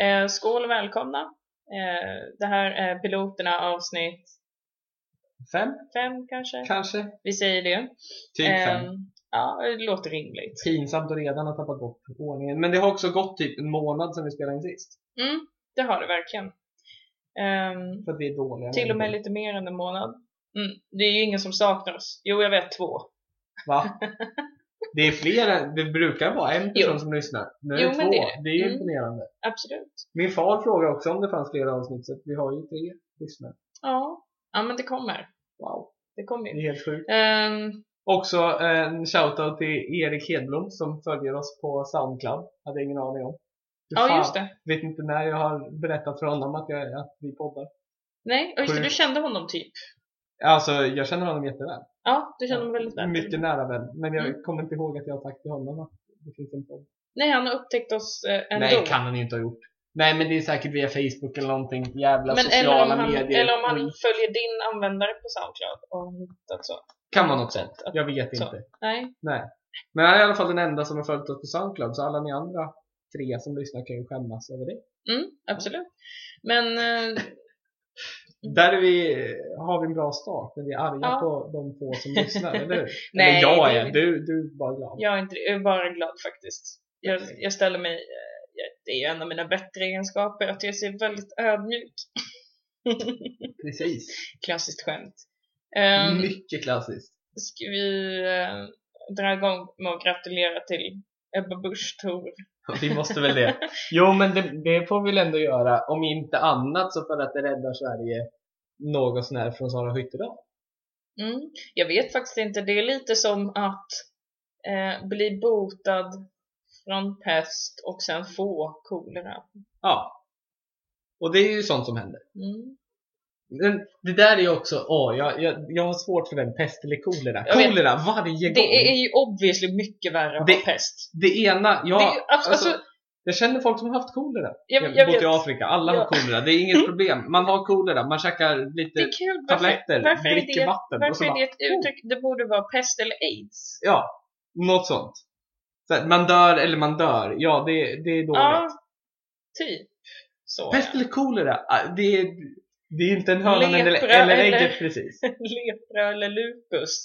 Eh, skål och välkomna. Eh, det här är piloterna avsnitt Fem, fem kanske. kanske? Vi säger det. Typ fem. Eh, ja, det låter rimligt. Pinsamt och redan har tappat bort ordningen. Men det har också gått typ en månad sedan vi spelade in sist. Mm, det har det verkligen. Ehm, För att vi är dåliga. till och med lite mer än en månad. Mm, det är ju ingen som saknar oss. Jo, jag vet två. Va? Det är fler, det brukar vara en person Jo. som lyssnar. Nu är Jo, det två. det- Det är ju mm. imponerande. Absolut. Min far frågade också om det fanns flera avsnitt, så vi har ju tre lyssnare. Ja, ja men det kommer. Wow, Det kommer det ju. är helt sjukt. Ehm, Också en shoutout till Erik Hedblom som följer oss på Soundcloud. Hade ingen aning om. Hur ja, fan- just det. Vet inte när jag har berättat för honom att, jag, att vi poddar. Nej, ja, just det. Du kände honom typ. Alltså, jag känner honom jätteväl. Ja, du kände honom väldigt väl. Mycket nära vän. Men jag Mm. kommer inte ihåg att jag har sagt till honom att det finns en podd. Nej, han har upptäckt oss eh, ändå. Nej, kan han inte ha gjort. Nej, men det är säkert via Facebook eller någonting. Jävla Men eller sociala om, han, medier. eller om han skit. följer din användare på Soundcloud och hittat så. Kan något sånt. Att- Jag vet så. inte. Nej, Nej. Men han är i alla fall den enda som har följt oss på Soundcloud. Så alla ni andra tre som lyssnar kan ju skämmas över det. mm, absolut. Men eh, Där är vi, har vi en bra start. När vi är arga Ja. på de få som lyssnar, eller hur? Nej, eller jag är. Du, du är bara glad. jag är, inte, jag är bara glad faktiskt. Jag, jag ställer mig, eh, det är en av mina bättre egenskaper, att jag ser väldigt ödmjuk. Precis. Klassiskt skämt. Um, Mycket klassiskt. ska vi eh, dra igång med att gratulera till Ebba Busch Thor? Vi måste väl det. Jo, men det, det får vi väl ändå göra. Om inte annat så för att det räddar Sverige något sånär från Sara Skyttedal. Mm. Jag vet faktiskt inte. Det är lite som att eh, bli botad från pest och sen få kolera. Ja. Och det är ju sånt som händer. Mm. Det där är ju också, åh, jag, jag, jag har svårt för den, pest eller kolera. Jag vet. Kolera varje gång. Det är ju obviously mycket värre ha pest. Det ena, ja, Det alltså- alltså, jag känner folk som har haft kolera. Jag, Jag jag bott i Afrika, alla Ja. har kolera. Det är inget problem. Man har kolera, man käkar lite kul. Varför, tabletter, varför, är, dricker det, vatten varför är det ett uttryck? Det borde vara pest eller aids. ja, något sånt. Så här, man dör eller man dör, ja det, det är dåligt. Ja, typ. Så Pest ja. eller kolera, ah, det är, det är inte en hönan eller, eller ägget precis. Lepra eller lupus.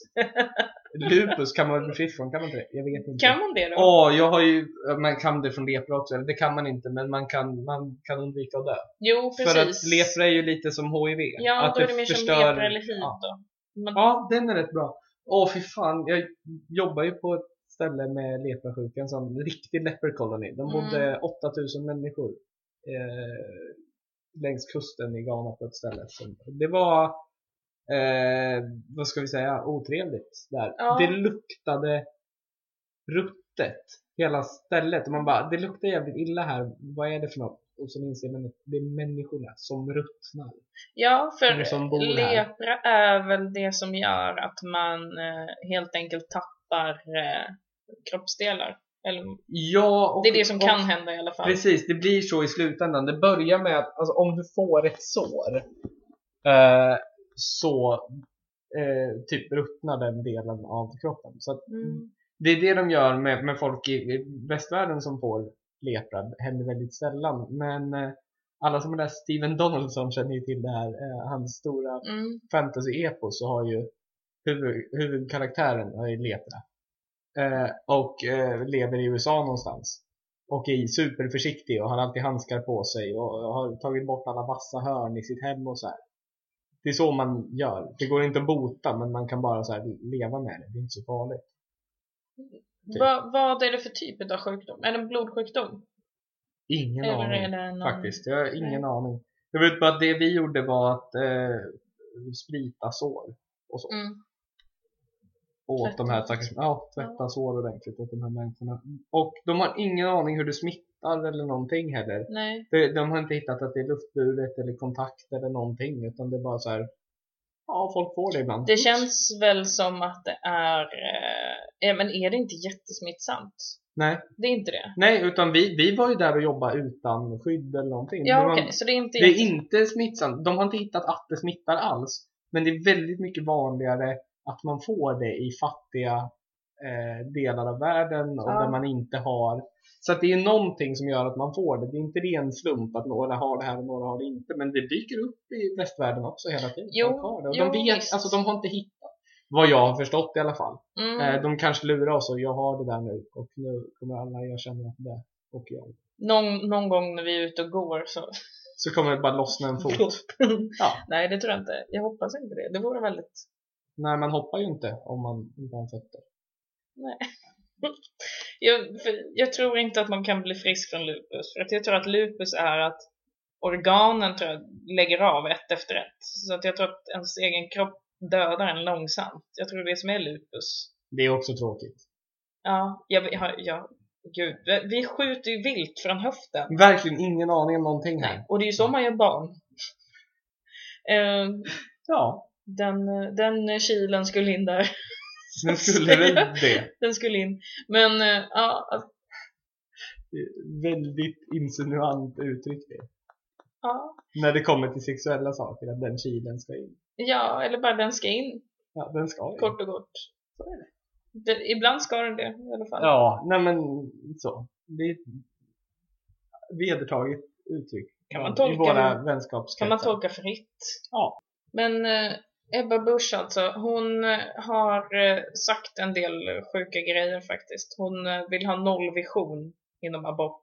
Lupus kan man bli frisk från, kan man inte det? Jag vet inte. Kan man det då? Åh, jag har ju, man kan det från lepra också, eller det kan man inte, men man kan, man kan undvika att dö. Jo, precis. För att lepra är ju lite som HIV. Ja, att då är det mer som förstör- lepra eller hiv ja. då. Man, Ja, den är rätt bra. Åh, fy fan. Jag jobbar ju på ett ställe med leprasjuka, en sån riktig leper colony. De Mm. bodde 8000 människor eh, längs kusten i Ghana på ett ställe. Så det var, eh, vad ska vi säga, otrevligt där. Ja. Det luktade ruttet, hela stället. Och man bara, det luktar jävligt illa här. Vad är det för något? Och så inser man att det är människorna som ruttnar. Ja, för som lepra är väl det som gör att man eh, helt enkelt tappar eh, kroppsdelar. Eller, Ja, och, det är det som och- kan hända i alla fall. Precis, det blir så i slutändan. Det börjar med att alltså, om du får ett sår eh, så eh, typ ruttnar den delen av kroppen. Så att Mm. det är det de gör med, med folk i, i västvärlden som får lepra. Det händer väldigt sällan. Men eh, alla som har läst Steven Donaldson känner ju till det här. Eh, hans stora Mm. fantasy-epos så har ju huvud, huvudkaraktären har ju lepra. Eh, och eh, lever i USA någonstans. Och är superförsiktig och har alltid handskar på sig och har tagit bort alla vassa hörn i sitt hem och så här. Det är så man gör. Det går inte att bota men man kan bara så här leva med det. Det är inte så farligt. Typ. Va, vad är det för typ av sjukdom? Är det en blodsjukdom? Ingen Eller aning någon... faktiskt. Jag har ingen aning. Jag vet bara att det vi gjorde var att eh, sprita sår och så. Mm. Åt Tvätta. de här stackars, ja, tvätta sår ordentligt åt de här människorna. Och de har ingen aning hur det smittar eller någonting heller. Nej. De, de har inte hittat att det är luftburet eller kontakt eller någonting utan det är bara så här. Ja, folk får det ibland. Det känns väl som att det är... Eh, men är det inte jättesmittsamt? Nej, Det är inte det? nej, utan vi, vi var ju där och jobbade utan skydd eller någonting. Ja, okej. Så det är inte... Det är inte smittsamt. De har inte hittat att det smittar alls. Men det är väldigt mycket vanligare att man får det i fattiga eh, delar av världen och Ja. där man inte har så att det är någonting som gör att man får det. Det är inte ren slump att några har det här och några har det inte. Men det dyker upp i västvärlden också hela tiden. Jo, Folk har det. Och jo, de vet, alltså de har inte hittat. Vad jag har förstått i alla fall. Mm. Eh, de kanske lurar oss och jag har det där nu. Och nu kommer alla erkänna att det och jag. Någon, någon gång när vi är ute och går så... Så kommer det bara lossna en fot. Ja. Nej, det tror jag inte. Jag hoppas inte det. Det vore väldigt... Nej, man hoppar ju inte om man inte har fötter. Jag, för jag tror inte att man kan bli frisk från lupus. För att jag tror att lupus är att organen tror jag, lägger av ett efter ett. Så att jag tror att ens egen kropp dödar en långsamt. Jag tror det är det som är lupus. Det är också tråkigt. Ja, jag, jag, jag gud. vi- skjuter ju vilt från höften. Verkligen ingen aning om någonting här. Nej, och det är ju så man gör barn. Eh, Ja, den, den kilen skulle in där. den skulle väl det. Den skulle in. Men eh, ja, alltså, Det är Väldigt insinuant uttryck det. ja, När det kommer till sexuella saker, att den kilen ska in. ja, eller bara den ska in. Ja, den ska in. Kort och gott. Det, ibland ska den det i alla fall. Ja, nej men så. Det är ett vedertaget uttryck. Kan man I tolka våra det- vänskapskretsar. Kan man tolka fritt. Ja. Men eh, Ebba Busch alltså, hon eh, har eh, sagt en del sjuka grejer faktiskt. Hon eh, vill ha nollvision inom abort.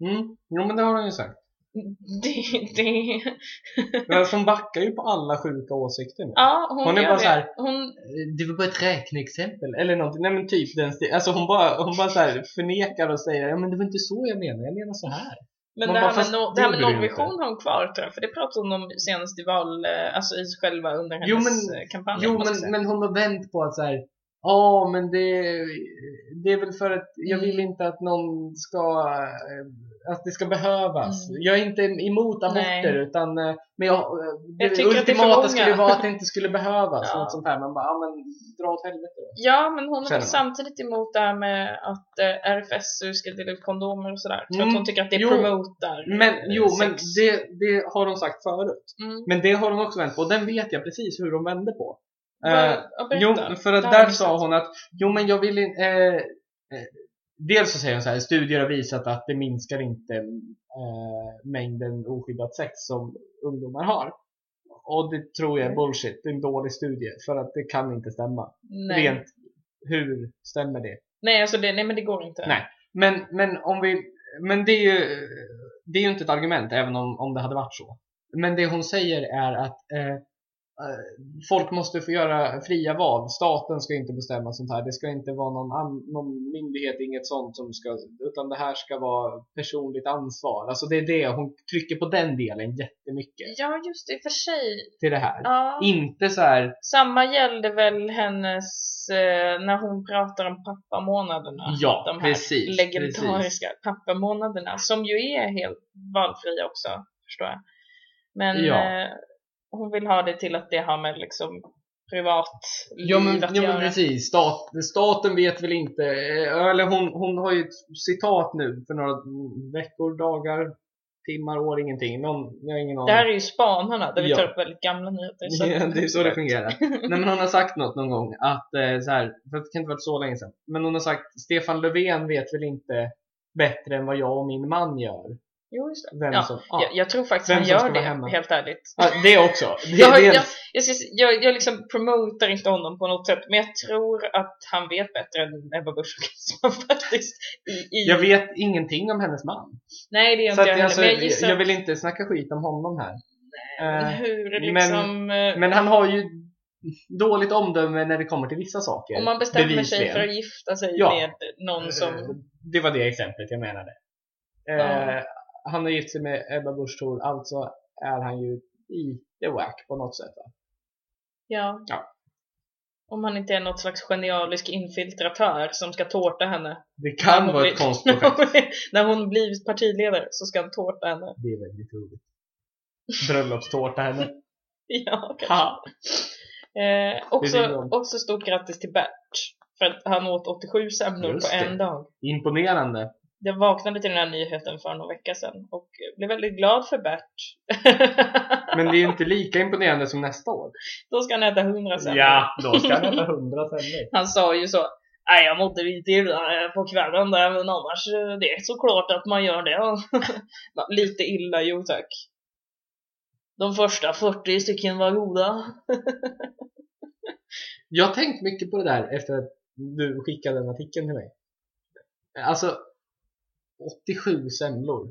Mm. Jo, men det har hon ju sagt. Det, det, Men alltså, hon backar ju på alla sjuka åsikter nu. ja, hon, Hon är bara det. så här- Hon, Det var bara ett räkneexempel. Eller någonting. Nej men typ den stil. Alltså hon bara, hon bara så här förnekar och säger ja men det var inte så jag menade. Jag menar så här. Men Man det bara, här, med fast no, det det här med nollvision har hon kvar tror jag. För det pratade hon om senast i val, eh, alltså i själva under hennes Jo, men- eh, kampanj. Jo men, men hon har vänt på att så här. Ja men det, det är väl för att jag vill Mm. inte att någon ska, eh, att det ska behövas. Mm. Jag är inte emot aborter Nej. utan, eh, men jag, eh, det Jag det ultimata skulle vara att det inte skulle behövas. Ja. Något sånt här. Man bara, ja men dra åt helvete då. Ja, men hon är samtidigt emot det här med att eh, RFSU ska dela ut kondomer och sådär. För Mm. att hon tycker att det Jo. promotar Men jo, men sex. det, det har hon sagt förut. Mm. Men det har hon också vänt på och den vet jag precis hur hon vände på. Eh, berätta. jo, för att där sa hon att jo men jag vill inte eh, Dels så säger hon så här, studier har visat att det minskar inte eh, mängden oskyddat sex som ungdomar har. Och det tror jag är Mm. bullshit, det är en dålig studie för att det kan inte stämma. Nej. Rent, hur stämmer det? Nej, alltså det, nej, men det går inte. Nej. Men, men om vi, men det är ju, det är ju inte ett argument även om, om det hade varit så. Men det hon säger är att eh, eh, folk måste få göra fria val. Staten ska inte bestämma sånt här. Det ska inte vara någon, någon myndighet, inget sånt som ska, utan det här ska vara personligt ansvar. Alltså det är det, hon trycker på den delen jättemycket Ja, just det, i och för sig. till det här. Ja. Inte så här, Samma gällde väl hennes, eh, när hon pratar om pappamånaderna. Ja, De här precis, legendariska pappamånaderna, som ju är helt valfria också, förstår jag. Men Ja. eh, hon vill ha det till att det har med liksom privat Ja men, att ja, göra. men precis, Stat, staten vet väl inte, eh, eller hon, hon har ju ett citat nu för några veckor, dagar, timmar, år, ingenting. Någon, jag har ingen aning. Det här är ju spanarna, där vi Ja. tar upp väldigt gamla nyheter. så Ja, det är så det fungerar. Nej men hon har sagt något någon gång att eh, så här, för det kan inte varit så länge sedan. Men hon har sagt Stefan Löfven vet väl inte bättre än vad jag och min man gör. Jo, just det. Vem Ja, som, Jag, jag tror faktiskt Vem ska gör det, hemma. helt ärligt. Ja, det också. Det, Jag, har- dels, jag, jag, jag, jag liksom promotar inte honom på något sätt, men jag tror att han vet bättre än Ebba Busch faktiskt. I, i, jag vet ingenting om hennes man. nej, det gör inte att, jag heller, alltså, men jag gissar jag vill inte snacka skit om honom här. Eh, hur det men- liksom... eh, Men han har ju dåligt omdöme när det kommer till vissa saker. om man bestämmer sig bevisligen. för att gifta sig Ja. med någon som... Eh, Det var det exemplet jag menade. Eh, Ja. Han har gift sig med Ebba Busch Thor, alltså är han ju i the whack på något sätt. Va? Ja. Ja. Om han inte är något slags genialisk infiltratör som ska tårta henne. Det kan vara ett blir- konstprojekt. När hon blivit partiledare så ska han tårta henne. Det är väldigt roligt. Bröllopstårta henne. Ja, kanske. Eh, också, också stort grattis till Bert. För att han åt 87 semlor på en dag. Imponerande. Jag vaknade till den här nyheten för några vecka sedan och blev väldigt glad för Bert. Men det är ju inte lika imponerande som nästa år. Då ska han äta 100 semlor. Ja, då ska han äta hundra semlor. Han sa ju så. Nej, jag mådde lite illa eh, på kvällen där, men annars eh, det är såklart att man gör det. Lite illa, jo tack. De första 40 stycken var goda. Jag har tänkt mycket på det där efter att du skickade den artikeln till mig. Alltså 87 semlor.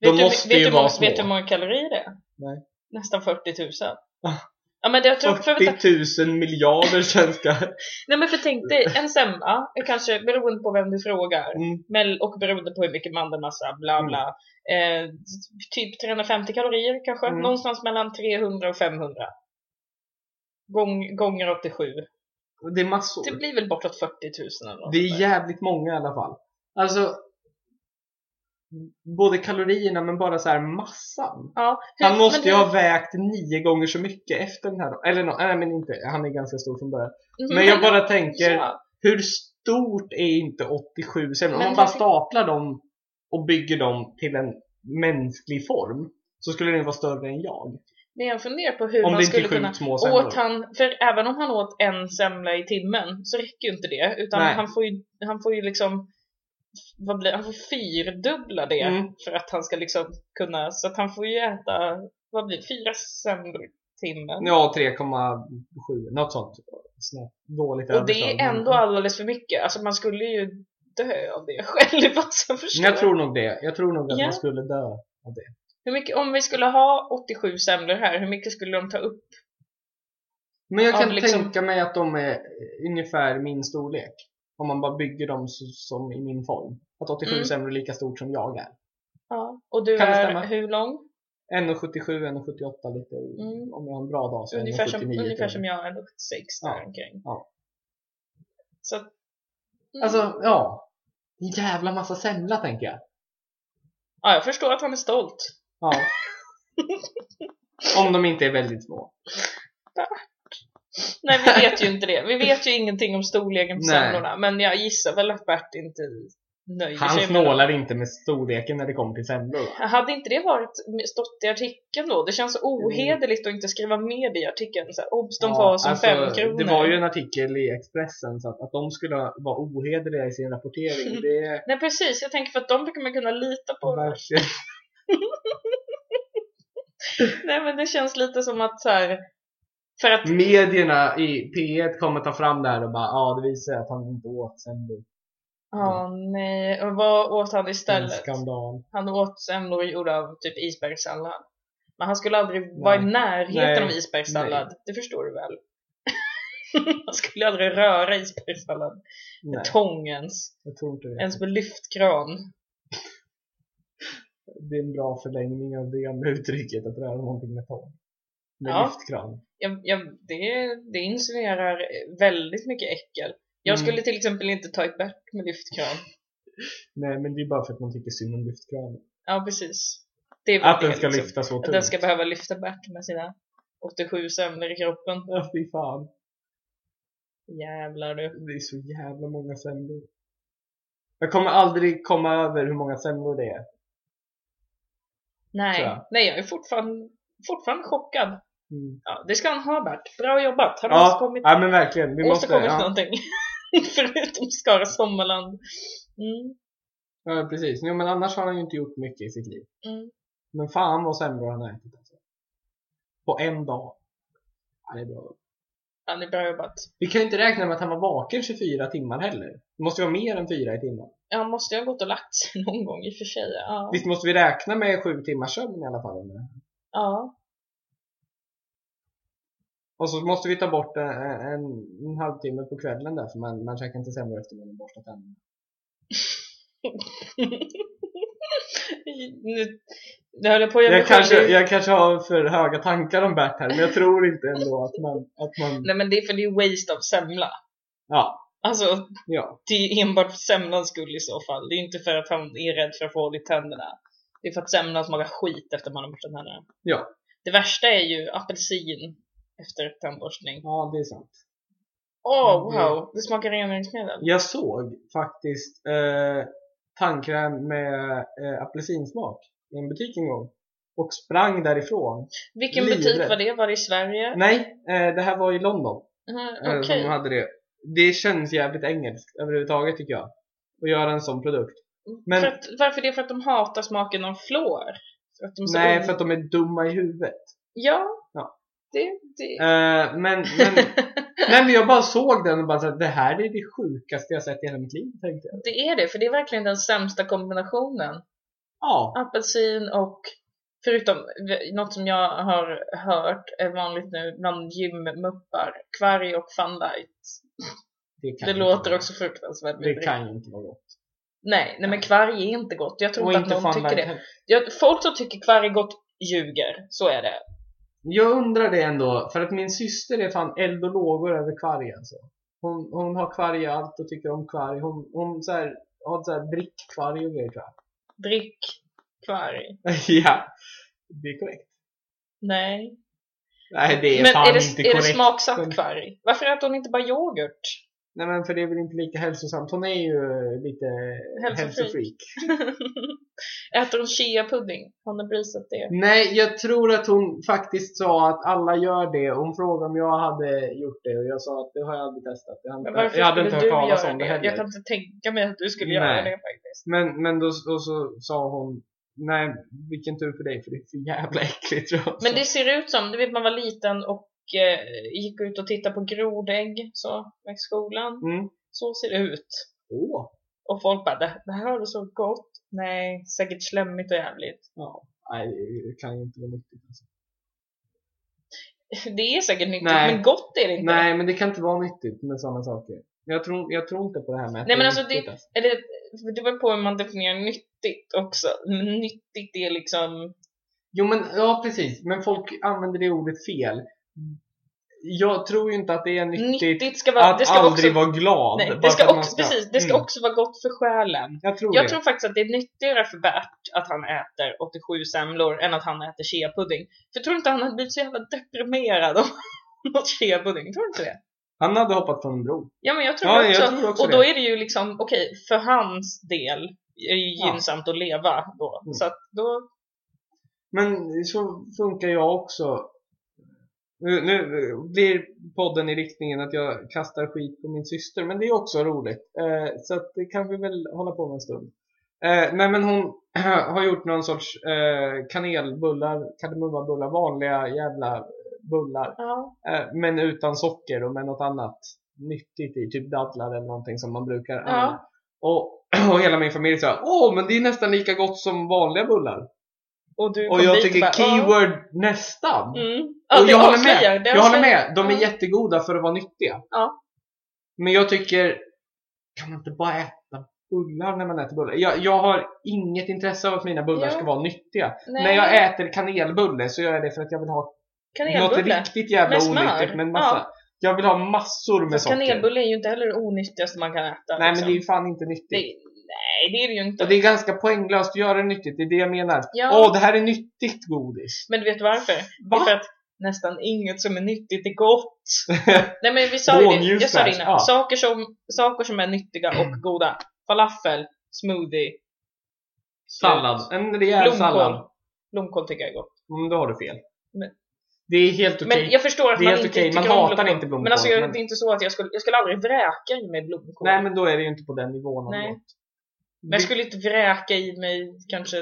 Vet du, vet, du, många- vet du hur många kalorier det är? Nej. Nästan 40 000. Ah. Ja men det, jag tror, för, vänta, 40 000 miljarder svenskar. nej men för tänk dig, en semla, kanske beroende på vem du frågar, Mm. men, och beroende på hur mycket mandelmassa, bla bla, eh, typ 350 kalorier kanske, Mm. någonstans mellan 300 och 500. Gång, gånger 87. Det är massor. Det blir väl bortåt 40 000 eller något Det är jävligt många i alla fall. Alltså både kalorierna men bara så här massan. Ja, hur- Han måste ju hur- ha vägt nio gånger så mycket efter den här. Eller no, nej men inte, han är ganska stor från början. Mhm, Men jag bara tänker, Ja, hur stort är inte 87 semlor? Om man bara staplar dem och bygger dem till en mänsklig form så skulle den vara större än jag. men jag funderar på hur Om man det skulle kunna. Åt han, för även om han åt en semla i timmen så räcker ju inte det utan Nej. han får, ju, han får ju liksom vad blir, han får fyrdubbla det Mm. för att han ska liksom kunna, så att han får ju äta, vad blir fyra i timmen. Ja, 3,7 något sånt. Snabbt. Dåligt och det är ändå alldeles för mycket, alltså man skulle ju dö av det själv alltså, förstår Jag tror nog det. Jag tror nog att Ja. man skulle dö av det. Hur mycket, om vi skulle ha 87 semlor här, hur mycket skulle de ta upp? Men jag kan liksom- tänka mig att de är ungefär min storlek. Om man bara bygger dem så, som i min form. Att 87 Mm. semlor är lika stort som jag är. Ja. Och du Kan det är stämma? hur lång? 1,77, 1,78 lite. Mm. Om jag har en bra dag så Ungefär som, 1,79 ungefär till. som jag, är 76 där Ja. omkring. Ja. Så mm. Alltså, ja. En jävla massa semla tänker jag. Ja, jag förstår att han är stolt. Ja. Om de inte är väldigt små. Nej, vi vet ju inte det. Vi vet ju ingenting om storleken på Nej. semlorna. Men jag gissar väl att Bert inte nöjer Han sig med snålar inte med storleken när det kommer till semlor. Hade inte det varit stått i artikeln då? Det känns så ohederligt att inte skriva med i artikeln. Så här, Obs, de Ja, var som alltså, fem kronor. Det var ju en artikel i Expressen så att, att de skulle vara ohederliga i sin rapportering. Det Nej, precis. Jag tänker för att de brukar man kunna lita på. verkligen... Nej, men det känns lite som att så här, För att, Medierna i P1 kommer ta fram det här och bara ja det visar att han inte åt semlor. ja nej, och vad åt han En istället? skandal. Han åt semlor gjorda av typ isbergssallad. Men han skulle aldrig vara i närheten Nej. av isbergssallad. Det förstår du väl? han skulle aldrig röra isbergssallad med Nej, tång ens. jag tror inte det. Ens med lyftkran. Det är en bra förlängning av det gamla uttrycket att röra någonting med tång. Med Ja. lyftkran. Jag, jag, det, det insinuerar väldigt mycket äckel. Jag Mm. skulle till exempel inte ta ett bärt med lyftkran. Nej men det är bara för att man tycker synd om lyftkranen. Ja, precis. Att den ska liksom. lyfta så Att tungt. den ska behöva lyfta bärt med sina 87 semlor i kroppen. Ja fy fan. Jävlar du. Det är så jävla många semlor. Jag kommer aldrig komma över hur många semlor det är. Nej, jag. nej jag är fortfarande, fortfarande chockad. Mm. Ja, det ska han ha Bert. Bra jobbat. Han har Ja, åstadkommit, ja men verkligen. Vi måste, åstadkommit ja, någonting. Förutom Skara Sommarland. Mm, ja precis. Jo, men annars har han ju inte gjort mycket i sitt liv. mm. Men fan vad semlor han har ätit alltså. På en dag. Ja, det är bra. Ja, det är bra jobbat. Vi kan ju inte räkna med att han var vaken 24 timmar heller. Det måste ju vara mer än 4 i timmen. Ja, han måste ju ha gått och lagt sig någon gång i och för sig. Ja. Visst måste vi räkna med 7 timmars sömn i alla fall? Eller? ja. Och så måste vi ta bort en, en, en halvtimme på kvällen där för man, man käkar inte semlor efter man har borstat tänderna. nu, nu höll jag på Jag kanske, jag kanske har för höga tankar om Bert här men jag tror inte ändå att man, att man Nej men det är för det är waste av semla. ja, Alltså, ja. det är enbart för semlans skull i så fall. Det är inte för att han är rädd för att få hål i tänderna. Det är för att semlan smakar skit efter man har borstat tänderna. Ja. Det värsta är ju apelsin efter tandborstning. Ja, det är sant. Åh, Mm, det- wow! Det smakar rengöringsmedel. Jag såg faktiskt eh, tandkräm med eh, apelsinsmak i en butik en gång. Och sprang därifrån. Vilken livrädd. butik var det? Var det i Sverige? Nej, eh, det här var i London. Mhm, Eh, Okej. Som hade det. det känns jävligt engelskt överhuvudtaget tycker jag. Att göra en sån produkt. Men- att, varför det? För att de hatar smaken av flår? För att de Nej, för att de är dumma i huvudet. Ja. Det... det... Eh, men, men, nej, men jag bara såg den och bara att det här är det sjukaste jag sett i hela mitt liv, tänkte jag. det är det, för det är verkligen den sämsta kombinationen. Ja. Apelsin och förutom något som jag har hört är vanligt nu bland gymmuppar, kvarg och funlight. Det, Det låter också fruktansvärt Det kan ju inte vara gott. Nej, nej men kvarg är inte gott. Jag tror inte att någon tycker det. Jag, folk som tycker kvarg är gott ljuger, så är det. Jag undrar det ändå, för att min syster är fan eld och lågor över kvarg alltså. Hon, hon har kvarg i allt och tycker om kvarg. Hon, hon så här, har så här brickkvarg och grejer tror jag. Drick kvarg. ja, det är korrekt. Nej. Nej, det är men fan är det, inte är det korrekt. smaksatt Men- kvarg? Varför äter hon inte bara yoghurt? Nej men för det är väl inte lika hälsosamt. Hon är ju lite Hälsofreak. hälsofreak. Äter hon chia-pudding? Har ni brisat det? Nej, jag tror att hon faktiskt sa att alla gör det. Hon frågade om jag hade gjort det och jag sa att det har jag aldrig testat. Jag, har varför jag hade inte hört talas göra om det heller. Jag kan inte tänka mig att du skulle göra Nej. det faktiskt. Men, men då och så sa hon Nej, vilken tur för dig för det är så jävla äckligt tror jag. Men det ser ut som, du vet man var liten och eh, gick ut och tittade på grodägg så, i skolan. Mm. Så ser det ut. Åh. Och folk bara, det, det här är så gott. Nej, säkert slemmigt och jävligt. Ja. Nej, det kan ju inte vara nyttigt. Alltså. Det är säkert nyttigt, Nej. men gott är det inte. Nej, men det kan inte vara nyttigt med sådana saker. Jag tror, jag tror inte på det här med att Nej, men är alltså, nyttigt, alltså. Eller, det beror på hur man definierar nyttigt också. Nyttigt är liksom... Jo men, ja precis. Men folk använder det ordet fel. Jag tror ju inte att det är nyttigt, Nyttigt ska vara... att det ska aldrig också, vara glad. nej, det ska också, precis, det ska Mm. också vara gott för själen. Jag tror Jag tror faktiskt att det är nyttigare för Bert att han äter 87 semlor än att han äter chia-pudding. För tror inte han hade blivit så jävla deprimerad om han åt chia-pudding. Tror du inte det? Han hade hoppat från en bro. Ja men jag tror Ja, också. jag tror också och det. då är det ju liksom, okej, för hans del är det ju Ja. gynnsamt att leva då. Mm. Så att då, Men så funkar jag också. Nu, nu blir podden i riktningen att jag kastar skit på min syster, men det är också roligt. Eh, så att det kan vi väl hålla på med en stund. Eh, nej men hon har gjort någon sorts eh, kanelbullar, kardemummabullar, vanliga jävla bullar. ja. Eh, men utan socker och med något annat nyttigt i, typ dadlar eller någonting som man brukar Ja. använda. Och, och hela min familj sa åh men det är nästan lika gott som vanliga bullar. Och Och jag tycker bara, keyword nästan. Mm. Och det jag håller med. det Jag håller med. De är jättegoda för att vara nyttiga. Ja. Men jag tycker, kan man inte bara äta bullar när man äter bullar? Jag, jag har inget intresse av att mina bullar ska vara nyttiga. Nej. När jag äter kanelbulle så gör jag det för att jag vill ha något riktigt jävla Med onyttigt. Men massa, Ja. Jag vill ha massor med socker. kanelbulle är ju inte heller det onyttigaste man kan äta. Nej men liksom. det är ju fan inte nyttigt. det, nej, det är det ju inte. Och det är ganska poänglöst att göra det nyttigt, det är det jag menar. Åh, Ja. det här är nyttigt godis. Men du vet varför? Det Va? är för att nästan inget som är nyttigt är gott. Nej men vi sa ju det, jag sa det innan. ja. Saker, som, saker som är nyttiga och goda. Falafel, smoothie, Sallad. En rejäl sallad. blomkål. Blomkål tycker jag är gott. Mm, då har du fel. Men- Det är helt okej. Men jag förstår att Det är man inte okej. Man hatar blomkål. inte blomkål, Men alltså jag, men- det är inte så att jag skulle, jag skulle aldrig vräka i mig blomkål. Nej men då är det ju inte på den nivån. Nej. Men jag skulle inte vräka i mig kanske...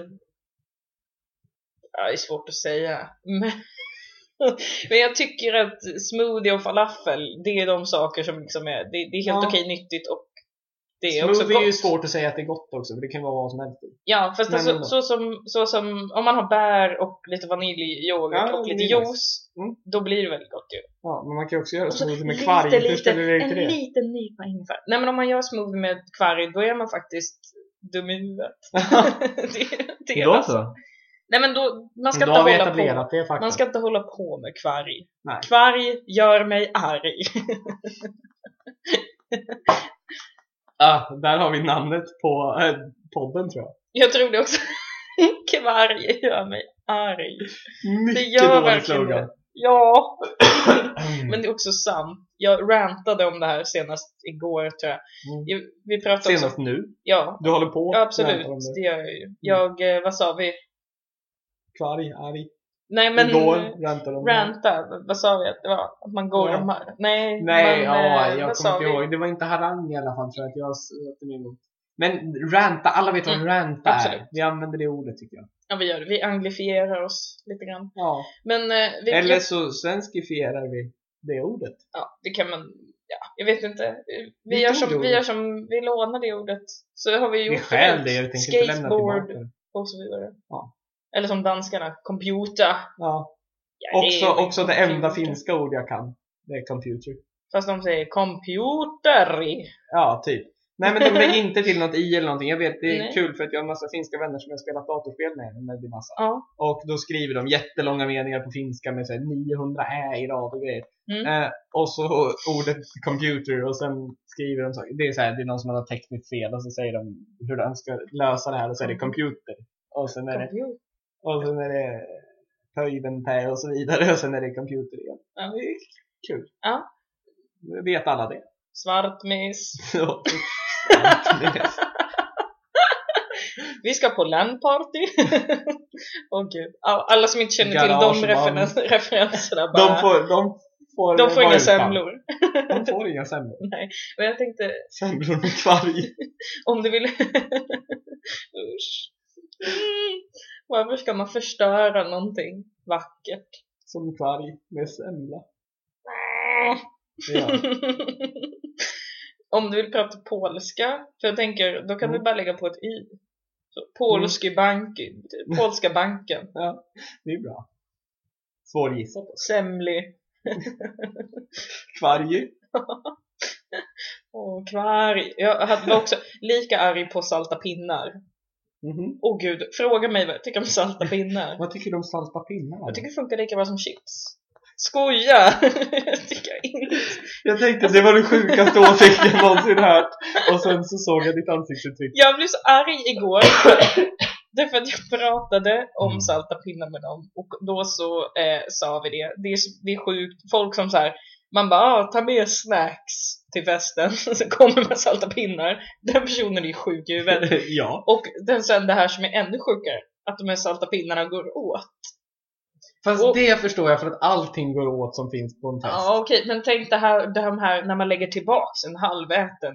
Ja, det är svårt att säga. Men, men jag tycker att smoothie och falafel, det är de saker som liksom är, det, det är helt Ja. okej nyttigt och det är också Smoothie är ju gott. svårt att säga att det är gott också, för det kan vara vad som helst. Ja, fast Men alltså, ändå. så, som, så som om man har bär och lite vaniljyoghurt Ja, och lite juice, Mm. då blir det väldigt gott ju. Ja, men man kan ju också göra så smoothie med lite, kvarg. Lite, dig en det? liten nypa ingefära. Nej men om man gör smoothie med kvarg, då är man faktiskt dum i huvudet. det, det är Då alltså- så. Nej men då, man ska Då inte hålla på. det. Man ska inte hålla på med kvarg. Nej. Kvarg gör mig arg. Ah, där har vi namnet på eh, podden tror jag. Jag tror det också. kvarg gör mig arg. Mycket gör dålig slogan. det. Ja, men det är också sant. Jag rantade om det här senast igår tror jag. Mm. Vi pratade Senast också, nu. Ja, Du håller på ja absolut. det. Det gör jag ju. Jag, eh, vad sa vi? Kvarg, arg. Nej men Igår rantade de. ranta, vad sa vi att det var? Att man går Ja. de här? Nej, Nej, men, ja, eh, jag vad kommer inte ihåg. Det var inte harang i alla fall tror jag att jag satte mig emot. Men ranta, alla vet vad Mm, ranta är. Vi använder det ordet tycker jag. Ja vi gör det, vi anglifierar oss lite grann. Ja. Men eh, vi Eller så svenskifierar vi det ordet. ja, det kan man, ja, jag vet inte. Vi Vi gör, som, det vi gör som, vi lånar det ordet. Så har vi gjort Vi det, lämna Skateboard det. och så vidare. Ja. Eller som danskarna, computer. Ja. Ja, Också, det också det enda finska ord jag kan. Det är computer. Fast de säger computer. Ja, typ. Nej men de lägger inte till något i eller någonting. Jag vet, det är Nej. kul för att jag har en massa finska vänner som jag spelat datorspel med. med det massa. Ja. Och då skriver de jättelånga meningar på finska med så här 900 ä i rad och grejer. Mm. Eh, och så ordet computer och sen skriver de saker. Det är så här, det är någon som har tekniskt fel och så säger de hur de ska lösa det här och så är det computer. Och sen är det. Och sen är det höjden på och så vidare och sen är det computer igen. Ja. Det är kul. Ja. Nu vet alla det. Svartmis. Så. Vi ska på landparty. Åh gud. Ja, Alla som inte känner till de referen- referenserna bara. De får, de får, de får inga utan. semlor. De får inga semlor. Nej. Men jag tänkte, Semlor med kvarg. om du vill... Usch. Mm. Varför ska man förstöra någonting vackert? Som kvarg med semla. Mm. Ja. Om du vill prata polska, för jag tänker, då kan Mm. du bara lägga på ett i. Så, polski banki, polska banken, ja, det är bra. Svårgissat. semli Kvarg. och kvarg. Jag var också lika arg på salta pinnar. Mhm. Åh gud, fråga mig vad jag tycker om salta pinnar. Vad tycker du om salta pinnar? Jag tycker det funkar lika bra som chips. Skoja! jag tycker inte. Jag tänkte det var den sjukaste åsikten jag någonsin hört. Och sen så såg jag ditt ansiktsuttryck. Jag blev så arg igår. Därför att jag pratade om Mm. salta pinnar med dem och då så eh, sa vi det. Det är, det är sjukt. Folk som så här, man bara ah, ta med snacks till festen. så kommer med salta pinnar. Den personen är sjuk i huvudet. ja. Och den, sen det här som är ännu sjukare. Att de här salta pinnarna går åt. Fast Och- det förstår jag för att allting går åt som finns på en fest. Ja okej, men tänk det här, det här när man lägger tillbaks en halväten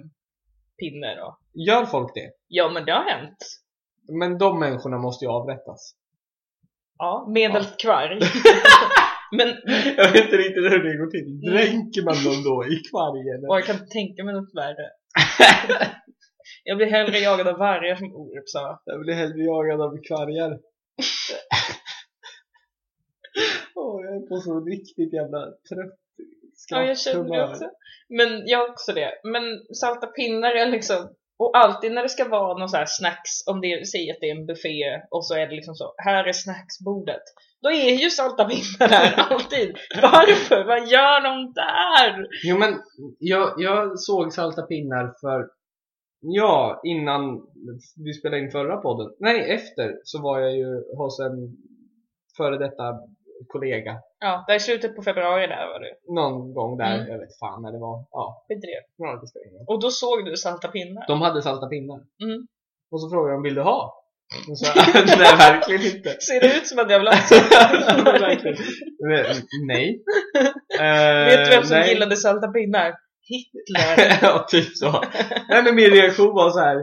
pinne då. Gör folk det? Ja men det har hänt. Men de människorna måste ju avrättas. Ja, medelt kvarg. men Jag vet inte riktigt hur det går till. Dränker man dem då i kvarg eller? Och jag kan tänka mig något värre. Jag blir hellre jagad av vargar som Orup sa. Jag blir hellre jagad av kvargar. Åh, jag är på så riktigt jävla trött Ja, jag känner det också. Men jag också det. Men salta pinnar är liksom och alltid när det ska vara någon så här snacks, om det säger att det är en buffé och så är det liksom så, här är snacksbordet. Då är ju salta pinnar där alltid. Varför? Vad gör de där? Jo men, jag, jag såg salta pinnar för, ja, innan vi spelade in förra podden. Nej, efter så var jag ju hos en före detta kollega. Ja, det är slutet på februari där var du. Någon gång där, Mm. jag vet fan när det var. Ja, Bedrev. ja det spelar ingen roll. Och då såg du salta pinnar. De hade salta pinnar. Mm. Och så frågade de, vill du ha? Och så, nej, verkligen inte. Ser det ut som att jag vill ha Nej, verkligen. Nej. Eh, Vet du vem som nej. gillade salta pinnar? Hitler. ja, typ så. Nej men min reaktion var så här.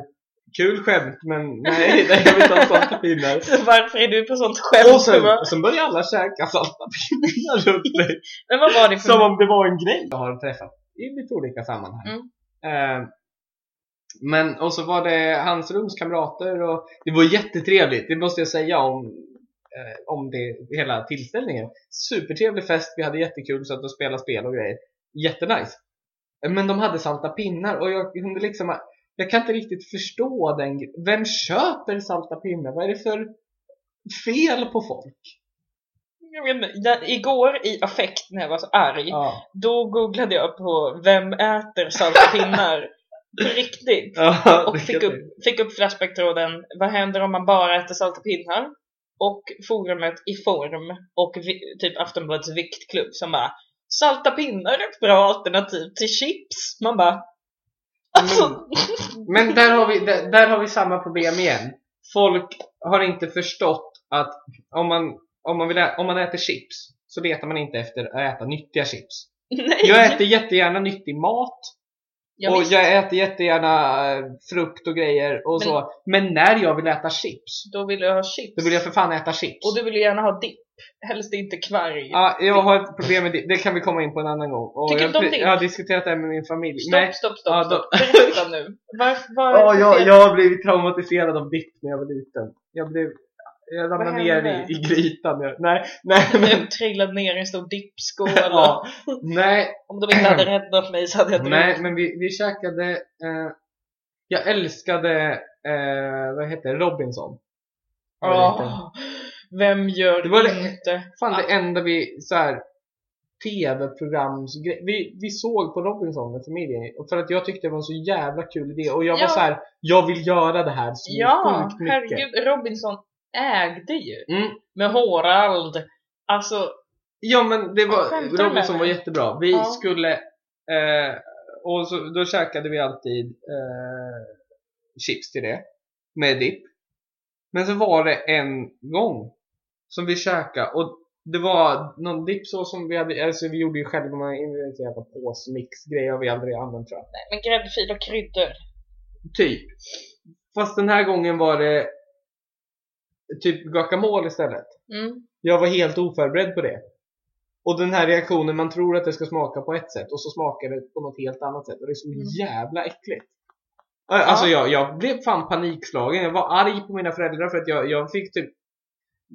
Kul skämt men nej, nej jag vill inte ha salta pinnar. Varför är du på sånt skämt? Och sen, va? sen började alla käka salta pinnar runt mig. Men vad var det för Som om det var en grej jag har träffat i lite olika sammanhang. Mm. Eh, men, och så var det hans rumskamrater och det var jättetrevligt, det måste jag säga om, eh, om det, hela tillställningen. Supertrevlig fest, vi hade jättekul, satt och spelade spel och grejer. Jättenice. Men de hade salta pinnar och jag kunde liksom, jag kan inte riktigt förstå den Vem köper salta pinnar? Vad är det för fel på folk? Jag vet inte, igår i affekt när jag var så arg, Ja. då googlade jag på vem äter salta pinnar? På riktigt. Ja, Och fick upp, fick upp Flashback-tråden Vad händer om man bara äter salta pinnar? Och forumet i form och vi, typ Aftonbladets viktklubb som bara Salta pinnar är ett bra alternativ till chips. Man bara Men där har, vi, där, där har vi samma problem igen. Folk har inte förstått att om man om man, vill ä- om man äter chips så letar man inte efter att äta nyttiga chips. Nej! Jag äter jättegärna nyttig mat Ja, och visst. jag äter jättegärna eh, frukt och grejer och Men- så. Men när jag vill äta chips, Då vill jag ha chips. då vill jag för fan äta chips. Och du vill gärna ha dipp. Helst inte kvarg. Ja, jag har ett problem med det. Det kan vi komma in på en annan gång. Och Tycker jag, om det? jag har diskuterat det här med min familj. Stopp, stopp, stopp, Ja, stopp. Berätta nu. Var, det Ja, jag, jag har blivit traumatiserad av dipp när jag var liten. Jag blev... Jag ramlade ner i, i grytan. Nej, nej, men... Du trillade ner i en stor dippskål. ja, nej, Om de inte hade räddat mig så hade jag nej, druckit. men vi, vi käkade... Eh, jag älskade, eh, vad heter det, Robinson. när vem gör Det var det- inte? Fan det enda vi så här tv-programsgrej. Vi, vi såg på Robinson med familjen för att jag tyckte det var en så jävla kul idé och jag Ja. var så här, jag vill göra det här så Ja, sjukt mycket. herregud. Robinson ägde ju. Mm. Med Horald. Alltså, Ja men det var, Robinson var jättebra. Vi Ja. skulle, eh, och så, då käkade vi alltid eh, chips till det. Med dipp. Men så var det en gång som vi käkade och det var någon dippsås som vi hade, alltså vi gjorde ju själva, en jävla påsmix-grej har vi aldrig använt tror jag. nej, men gräddfil och kryddor. Typ. Fast den här gången var det typ guacamole istället. Mm. Jag var helt oförberedd på det. Och den här reaktionen, man tror att det ska smaka på ett sätt och så smakar det på något helt annat sätt och det är så Mm. jävla äckligt. Alltså jag, jag blev fan panikslagen. Jag var arg på mina föräldrar för att jag, jag fick typ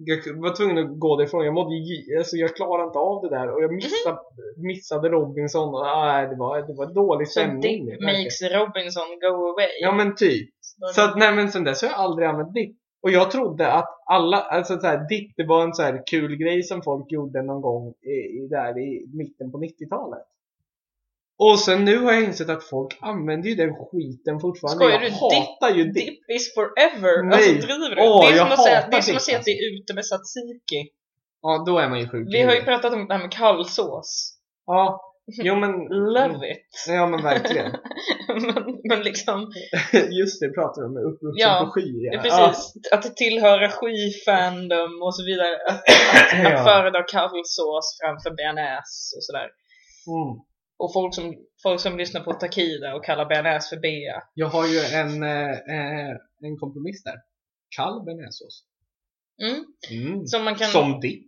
jag var tvungen att gå därifrån. Jag mådde alltså jag klarade inte av det där och jag missade, missade Robinson och ah, det var, det var dålig Så stämning. dipp verkligen. makes Robinson go away. Ja men typ. Så att, nej men sen dess har jag aldrig använt dipp. Och jag trodde att alla, alltså så här, dipp det var en så här kul grej som folk gjorde någon gång i, i, där i mitten på 90-talet. Och sen nu har jag insett att folk använder ju den skiten fortfarande. Skojar jag du? hatar ju dipp. Dip is forever! Nej. Alltså driver du? Åh, det är som att säga, det är som att säga att alltså. vi är ute med tzatziki. Ja, då är man ju sjuk. Vi har ju pratat om det här med kallsås. Ja, jo men... Love it! Ja men verkligen. men, men liksom, Just det, pratar om. Uppvuxen Ja, på sky. ja, precis. Att tillhöra skifandom och så vidare. Att, att, att Ja. föredra kallsås framför bearnaise och sådär. Mm. Och folk som, folk som lyssnar på Takida och kallar bearnaise för bea. Jag har ju en, eh, eh, en kompromiss där. Kall bearnaisesås. Mm. Mm. Som man kan... Som dipp.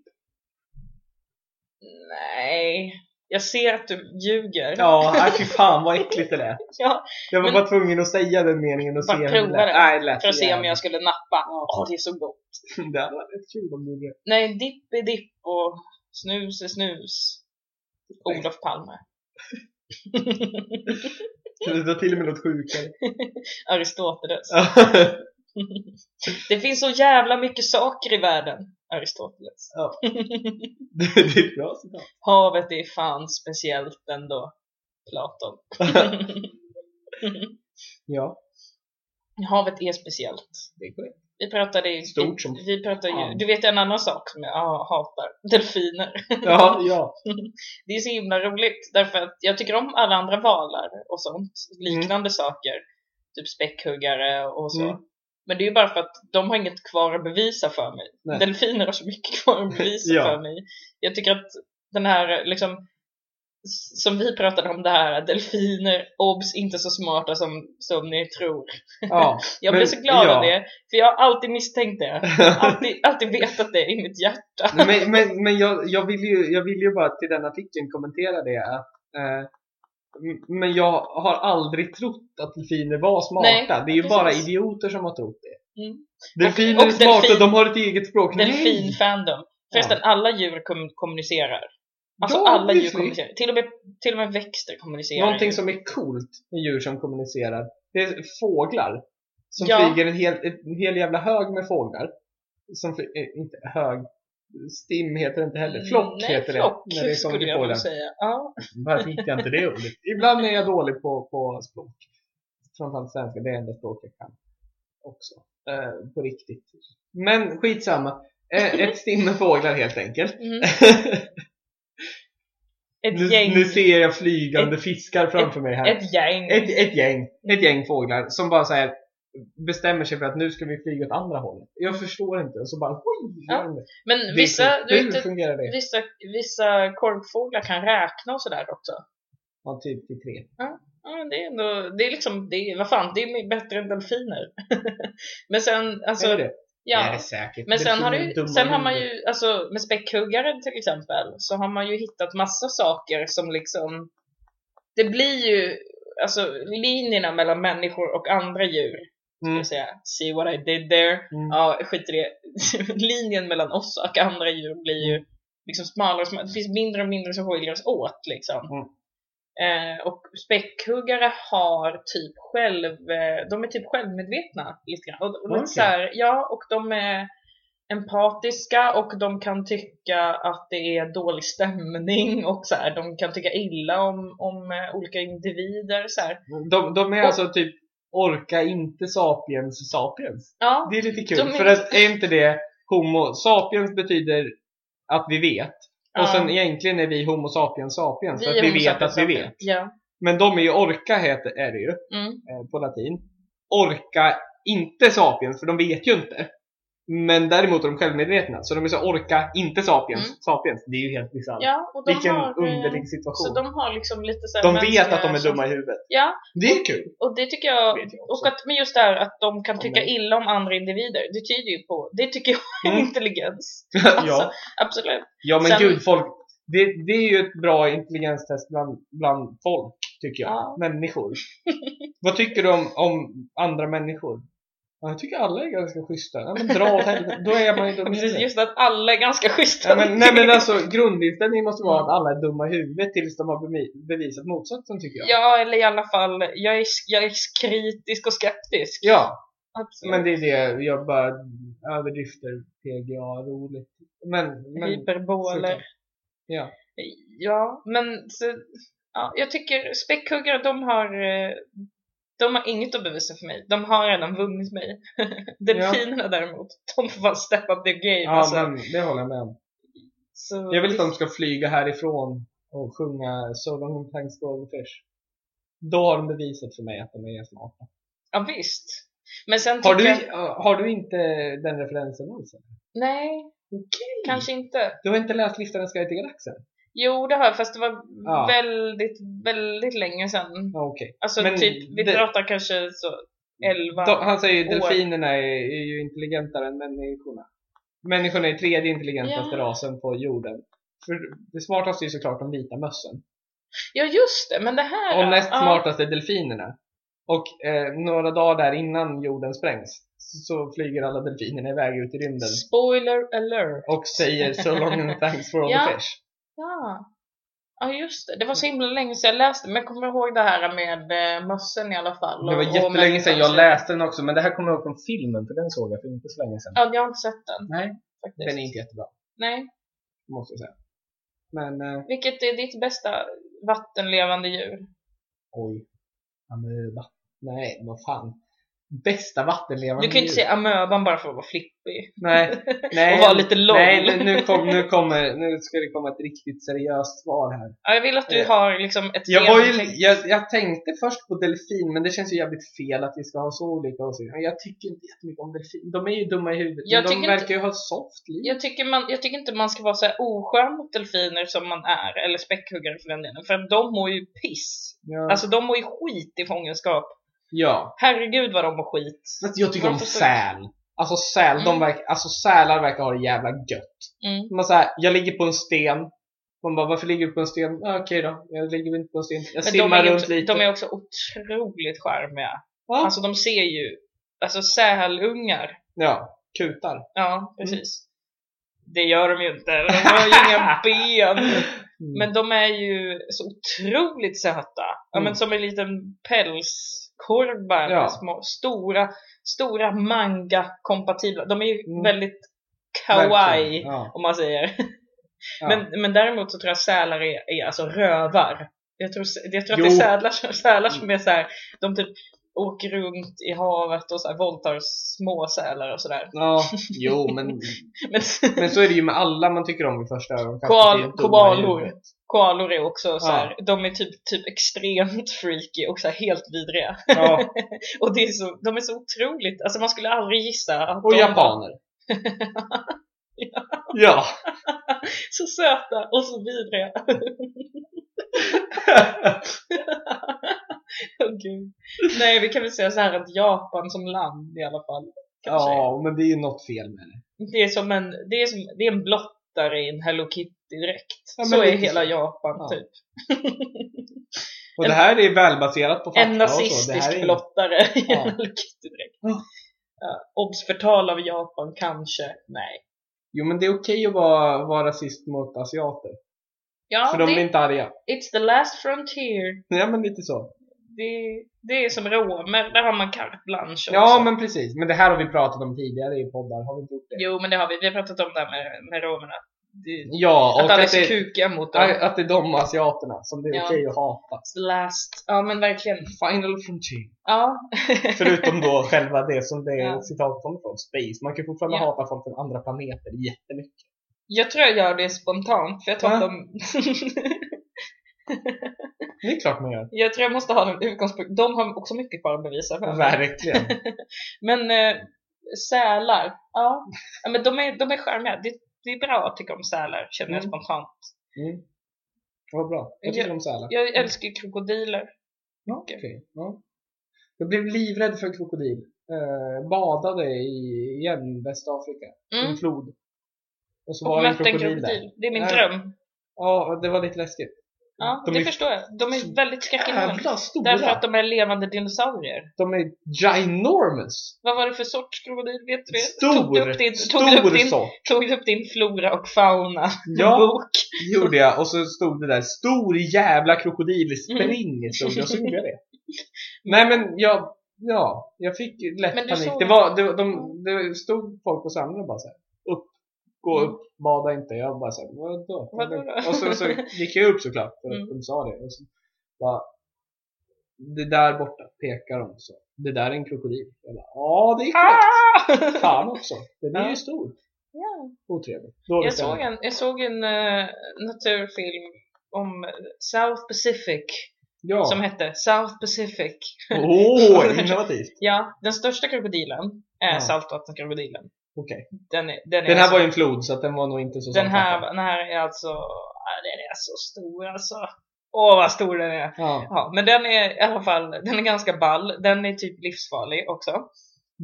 Nej. Jag ser att du ljuger. Ja, nej, fy fan vad äckligt det lät. Ja, Jag var Men- bara tvungen att säga den meningen och Bara se hur prova det. Nej, lät för att se om jag skulle nappa. Åh, det är så gott. Det hade varit kul om du gjorde Nej, dipp är dipp och snus är snus. Olof Palme. Det. var till och med något sjukare. Aristoteles. Det finns så jävla mycket saker i världen. Aristoteles. Ja. det är ett bra citat. Havet är fan speciellt ändå. Platon. Ja, Havet är speciellt. det är korrekt. Vi pratade, Stort som vi, vi pratade ju, du vet en annan sak som jag hatar. Delfiner. Ja, ja. Det är så himla roligt därför att jag tycker om alla andra valar och sånt. Liknande saker. Typ späckhuggare och så. Mm. Men det är ju bara för att de har inget kvar att bevisa för mig. Nej. Delfiner har så mycket kvar att bevisa Ja. för mig. Jag tycker att den här liksom som vi pratade om det här, delfiner, obs, inte så smarta som, som ni tror. ja. Jag Men- blir så glad ja. av det, för jag har alltid misstänkt det. Alltid, alltid vetat det i mitt hjärta. men men, men jag, jag, vill ju, jag vill ju bara till den artikeln kommentera det att eh, men jag har aldrig trott att delfiner var smarta. Nej, det är ju precis. bara idioter som har trott det. Mm. Delfiner Och- och är smarta, delfin- de har ett eget språk. Delfin-fandom. Förresten, alla djur kom- kommunicerar. Alltså Ja, alla djur kommunicerar. Till och, med, till och med växter kommunicerar. Någonting som är coolt med djur som kommunicerar, det är fåglar. Som Ja. flyger en hel, en hel jävla hög med fåglar. Som fly, eh, inte hög, stim heter det inte heller. Flock Nej, heter flock det. När det kommer skulle till fåglar. säga. Ja. Varför hittar jag inte det ordet? Ibland är jag dålig på, på språk. Framförallt svenska, det är enda språk jag kan. Också. Eh, på riktigt. Men skitsamma. Eh, ett stim med fåglar helt enkelt. Mm. Ett nu, gäng. nu ser jag flygande fiskar framför mig här. Ett gäng. Ett, ett gäng, ett gäng fåglar som bara säger bestämmer sig för att nu ska vi flyga åt andra hållet. Jag förstår inte. Så bara oj, Ja. Men vissa, så- du Hur inte- fungerar det? vissa, vissa korpfåglar kan räkna och sådär också. Ja, typ till tre. Ja, men det är ändå, det är liksom, det är, vad fan, det är bättre än delfiner. men sen, alltså, det det? Det är ja. det säkert. Men sen har, du, sen har man ju, alltså med späckhuggaren till exempel, så har man ju hittat massa saker som liksom, det blir ju, alltså linjerna mellan människor och andra djur, Mm. jag säga, see what I did there, Mm. ja skit i det, linjen mellan oss och andra djur blir ju liksom smalare, och smalare. det finns mindre och mindre som skiljer oss åt liksom. Mm. Eh, och späckhuggare har typ själv, eh, de är typ självmedvetna lite grann. Och, och Okej. så här, ja, och de är empatiska och de kan tycka att det är dålig stämning och så här, de kan tycka illa om, om eh, olika individer så här. De, de är Och- alltså typ orka inte sapiens sapiens. Ja, Det är lite kul. De är- För att är inte det homo sapiens betyder att vi vet. Och sen egentligen är vi homo sapiens sapiens. För att vi vet att vi vet. Ja. Men de är ju orka heter, är det ju Mm. eh, på latin. Orka inte sapiens för de vet ju inte. Men däremot är de självmedvetna. Så de är så orka inte sapiens. Mm. Sapiens. Det är ju helt bisarrt. ja, och de Vilken har, eh, underlig Så situation. de har liksom lite så de vet att de är dumma i huvudet. Ja, Det är kul. och det tycker jag, jag och att, men just det här att de kan tycka men- illa om andra individer, det tyder ju på, det tycker jag är Mm. intelligens. Alltså, ja. Absolut. ja men sen- gud folk. Det, det är ju ett bra intelligenstest bland, bland folk. Tycker jag. Ja. Människor. Vad tycker du om, om andra människor? Ja, jag tycker alla är ganska schyssta. Ja, men dra åt helvete. Då är man ju dum Precis, just att alla är ganska schyssta. Ja, men, nej men alltså grundinställningen måste vara att alla är dumma i huvudet tills de har bevisat motsatsen tycker jag. Ja, eller i alla fall, jag är, jag är kritisk och skeptisk. Ja, Absolut. men det är det. Jag bara överdrifter PGA roligt. Men, men Hyperboler. såklart. ja. Ja, men så, ja, jag tycker späckhuggare, de har, eh, de har inget att bevisa för mig. De har redan vunnit mig. Delfinerna däremot, de får bara step up their game. Ja, alltså. men det håller jag med om. så, Jag vill att de ska flyga härifrån och sjunga So long thanks for all the fish. Då har de bevisat för mig att de är smarta. Ja, visst. Men sen Har du, jag, har du inte den referensen alls? nej, Okej. kanske inte. Du har inte läst Liftarens guide till galaxen? Jo, det har jag, fast det var Ja. väldigt, väldigt länge sedan. Ja, okej. Alltså Men typ, vi det- pratar kanske så 11 De- Han säger ju delfinerna är, är ju intelligentare än människorna. Människorna är tredje intelligentaste Ja. rasen på jorden. För det smartaste är ju såklart de vita mössen. Ja, just det, men det här... Och näst ja. smartaste är delfinerna. Och eh, några dagar där innan jorden sprängs så flyger alla delfinerna iväg ut i rymden Spoiler alert. och säger so long and thanks for all the fish. Ja. ja, just det. Det var så himla länge sedan jag läste, men jag kommer ihåg det här med eh, mössen i alla fall. Det var och- och jättelänge sedan jag läste den också men det här kommer jag ihåg från filmen för den såg jag för inte så länge sedan. Ja, jag har inte sett den Nej, faktiskt. den är inte jättebra Nej. måste jag säga. Men eh, Vilket är ditt bästa vattenlevande djur? oj, amöba. Nej, vad fan. Bästa vattenlevande Du kan ju inte säga amöban bara för att vara flippig. Nej, nej. Och vara lite lol. Nej, nu, kom, nu, kommer, nu ska det komma ett riktigt seriöst svar här. Ja, jag vill att du Eh, har liksom ett Jag, var ju, jag, jag tänkte först på delfin, men det känns ju jävligt fel att vi ska ha så olika åsikter. Jag tycker inte jättemycket om delfin. De är ju dumma i huvudet, Jag men de verkar inte- ju ha soft liv. Jag tycker, man, jag tycker inte man ska vara så här oskön mot delfiner som man är, eller späckhuggare för den delen, för att de mår ju piss. Ja. Alltså de mår ju skit i fångenskap. Ja. Herregud vad de mår skit. Fast jag tycker om så? säl. Alltså säl, de Mm. verkar, alltså sälar verkar ha det jävla gött. Mm. Man säger, jag ligger på en sten. Man bara, varför ligger du på en sten? Ah, Okej då, jag ligger inte på en sten. Jag Men de simmar runt också, lite. de är också otroligt charmiga. Va? Alltså de ser ju, alltså sälungar. Ja, kutar. Ja, precis. Det gör de ju inte. De har ju inga ben. Mm. Men de är ju så otroligt söta. Ja, Mm. men som en liten pälskorvar. Ja. Små, stora, stora manga-kompatibla. De är ju Mm. väldigt kawaii, Ja. om man säger. Ja. Men, men däremot så tror jag sälar är, är alltså rövar. Jag tror, jag tror att Jo. det är sälar, som- sälar som är så här, de typ åker runt i havet och så här våldtar småsälar och sådär. Ja, jo men, Men men så är det ju med alla man tycker om vid första ögonkastet. Koal- i koalor. koalor är också så här, de är typ, typ extremt freaky och så här helt vidriga. Ja, och det är så, de är så otroligt, alltså man skulle aldrig gissa att och de japaner. Ja. så söta och så vidriga. Gud. Nej, vi kan väl säga så här att Japan som land i alla fall. Kanske. ja, men det är ju något fel med det. Det är som en, det är som, det är en blottare i en Hello Kitty-dräkt. Ja, så är hela så. Japan Ja. typ. Och En- det här är välbaserat på fakta En nazistisk är blottare i Ja. en Hello Kitty-dräkt. Ja. Ja, obs förtal av Japan, kanske. Nej. Jo men det är okej att vara, vara rasist mot asiater. Ja, för de det, blir inte arga. it's the last frontier. Ja men lite så. Det, det är som romer, där har man carte blanche också. Ja men precis. Men det här har vi pratat om tidigare i poddar. Har vi inte gjort det? Jo, men det har vi. Vi har pratat om det här med, med romerna. Det, Ja, och att alla är att så det, kukiga mot dem. att det är de asiaterna som det är Ja. okej att hata. Last. Ja, men verkligen. Final frontier. Ja. Förutom då själva det som det Ja. citatet kommer från, space. Man kan fortfarande Ja. hata folk från andra planeter jättemycket. Jag tror jag gör det spontant, för jag tror Ja. att de... Det är klart man gör. jag tror jag måste ha den utgångspunkten. De har också mycket kvar att bevisa för mig. Verkligen. Men eh, sälar, ja. ja men de är, de är charmiga. Det, det är bra att tycka om sälar, känner jag Mm. spontant. Mm. Vad bra. Jag tycker om sälar. Jag älskar krokodiler. Ja, okej. Ja. Jag blev livrädd för krokodil. Eh, badade i igen Västafrika. I en Mm. flod. Och så Och var en krokodil, där. Det är min Nej. dröm. Ja, det var lite läskigt. Ja, De det är förstår jag. De är väldigt skräckinjagande. Därför att de är levande dinosaurier. De är ginormous! Vad var det för sorts krokodil? Vet du det? Stor! Tog du upp din, tog stor upp din, sort! tog du upp din flora och fauna Ja. bok? gjorde jag och så stod det där Stor jävla krokodil, Mm. spring stod det och så gjorde jag det. Nej men jag, ja, jag fick lätt panik. Det, var, det, de, det stod folk och bara såhär, upp, gå Mm. upp, bada inte. Jag bara såhär, vadå? Vadå då? Och så, så gick jag upp såklart, för Mm. de sa det. Och så bara, det där borta, pekar de så. Det där är en krokodil. Jag bara, ja det är korrekt. Ah! Fan också. Den är Ja. ju stor. Ja. Otrevligt. Jag såg en, jag såg en eh, naturfilm om South Pacific Ja. som hette South Pacific. Åh, innovativt. Ja, den största krokodilen är Ja. saltvattenkrokodilen. Okej. Den, är, den, är Den här alltså, var ju en flod så den var nog inte så den, här, den här är alltså, ja, den är så stor alltså. Åh vad stor den är. Ja. Ja, men den är i alla fall, den är ganska ball. Den är typ livsfarlig också.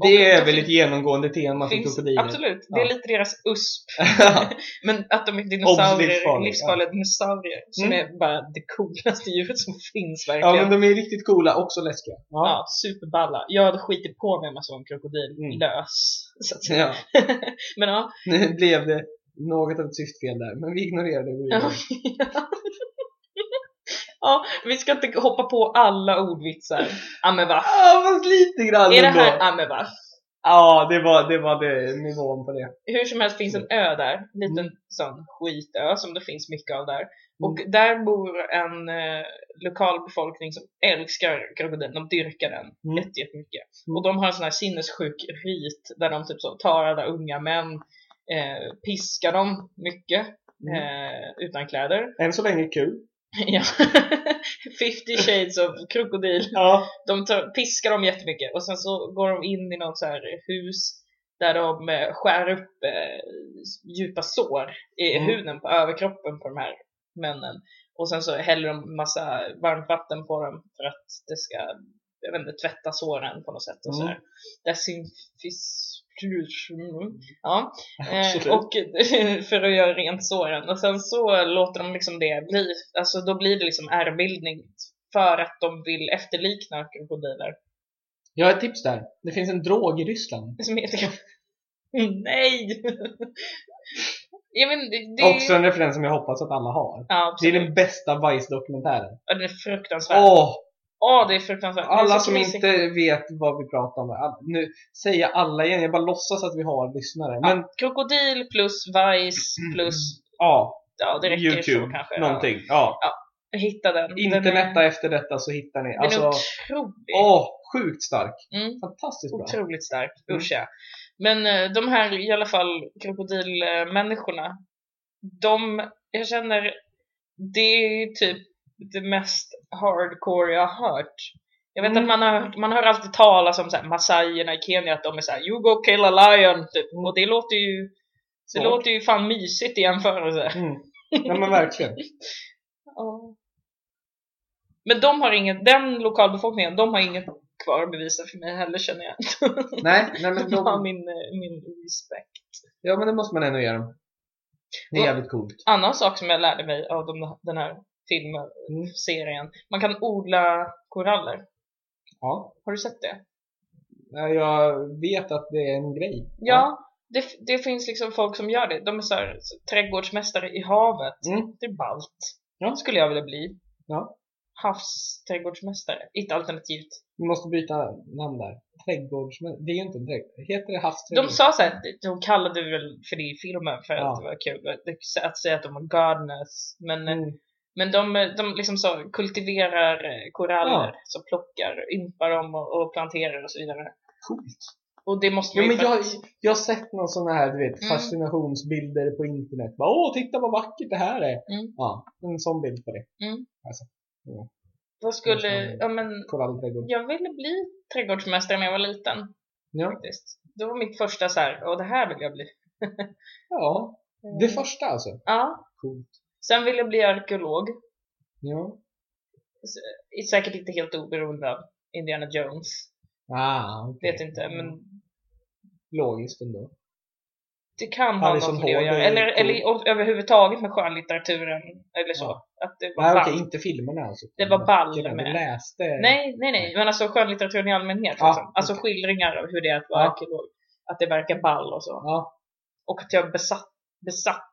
Det är väl ett genomgående tema för krokodiler. absolut, det är Ja. lite deras USP. Men att de är dinosaurier, livsfarlig, livsfarliga dinosaurier som Mm. är bara det coolaste djuret som finns Ja verkligen. men de är riktigt coola, också läskiga. Ja, Ja. superballa. Jag hade skitit på mig jag såg en krokodil Mm. lös. Så att ja. Men ja. Nu blev det något av ett syftfel där, men vi ignorerar det Ja. vidare. ja, vi ska inte hoppa på alla ordvitsar. Ja men va? Ja, fast lite grann Är det ändå. här, ja men va? Ja, det var, det var det, nivån på det. Hur som helst finns en ö där, en liten Mm. sån skitö som det finns mycket av där. Och där bor en eh, lokal befolkning som älskar krokodilen, de dyrkar den Mm. jätte- jättemycket. Mm. Och de har en sån här sinnessjuk rit där de typ så tar alla unga män, eh, piskar dem mycket Mm. eh, utan kläder. Än så länge kul. Ja. 50 shades of krokodil. Ja. De tar, piskar dem jättemycket och sen så går de in i något så här hus där de eh, skär upp eh, djupa sår i Mm. huden på överkroppen på de här männen. Och sen så häller de massa varmt vatten på dem för att det ska, jag vet inte, tvätta såren på något sätt och Mm. så här. Desinfis... Ja, eh, och för att göra rent såren. Och sen så låter de liksom det bli, alltså då blir det liksom ärrbildning för att de vill efterlikna krokodiler. Jag har ett tips där. Det finns en drog i Ryssland. Som heter... Nej! Jag men, det, det, Också en referens som jag hoppas att alla har. Ja, Det är den bästa Vice-dokumentären. Ja, den är fruktansvärd. Åh! Åh, det är fruktansvärt. Alla så som inte vet vad vi pratar om. Nu säger jag alla igen, jag bara låtsas att vi har lyssnare. Men Krokodil plus Vice plus... ja, Ja, det räcker så Youtube, kanske. någonting. Ja. Ja. Hitta den. Den Interneta är, efter detta så hittar ni. den Alltså, är otrolig. åh, sjukt stark. Mm. Fantastiskt bra. Otroligt stark, Mm. usch ja. Men eh, de här i alla fall krokodilmänniskorna, de, jag känner, det är typ det mest hardcore jag har hört. Jag vet Mm. att man hör, man hör alltid talas om så här, massajerna i Kenya, att de är såhär You go kill a lion, typ. Mm. Och det låter ju, det Så. låter ju fan mysigt i jämförelse. Mm. Ja men verkligen. Ja. Men de har inget, den lokalbefolkningen, de har inget kvar att bevisa för mig heller känner jag. Nej, nej men De har min, eh, min respekt. ja men det måste man ändå ge dem. Det är jävligt coolt. Annan sak som jag lärde mig av de, den här filmen, serien. Man kan odla koraller. Ja. Har du sett det? Ja, Jag vet att det är en grej. Ja, det, det finns liksom folk som gör det. De är så här, trädgårdsmästare i havet. Mm. Det är ballt. Ja. skulle jag vilja bli. Ja. Havsträdgårdsmästare. Ett alternativt. Vi måste byta namn där. Trädgårdsmästare. Det är ju inte en trädgård. Heter det De havsträdgård? sa så här, de kallade det väl för det i filmen för Ja. att det var kul. Att- Att säga att de var gardeners. Men, Mm. Men de, de liksom så kultiverar eh, koraller. Ja. Så plockar, ympar dem och, och planterar och så vidare. Coolt. Och det måste Ja, men jag, jag har sett någon sån här, du vet, Mm. fascinationsbilder på internet. Bara, Åh, titta vad vackert det här är. Mm. Ja, en sån bild på det. Mm. Alltså, ja. Vad skulle, ja men jag ville bli trädgårdsmästare när jag var liten Ja. faktiskt. Det var mitt första så här, och det här vill jag bli. ja, det första alltså. Ja. Coolt. Sen vill jag bli arkeolog. Ja. S- Säkert inte helt oberoende av Indiana Jones. Ah, okej. Vet inte, men Logiskt ändå. det kan ha något med det att göra. Eller, eller överhuvudtaget med skönlitteraturen. Eller så. Ja. Att det var Nej, okej, inte filmerna alltså. Det var ball med. Läste? Nej, nej, nej. Men alltså skönlitteraturen i allmänhet. Ja, liksom. Alltså okej. skildringar av hur det är att vara Ja. arkeolog. Att det verkar ball och så. Ja. Och att jag besatt, besatt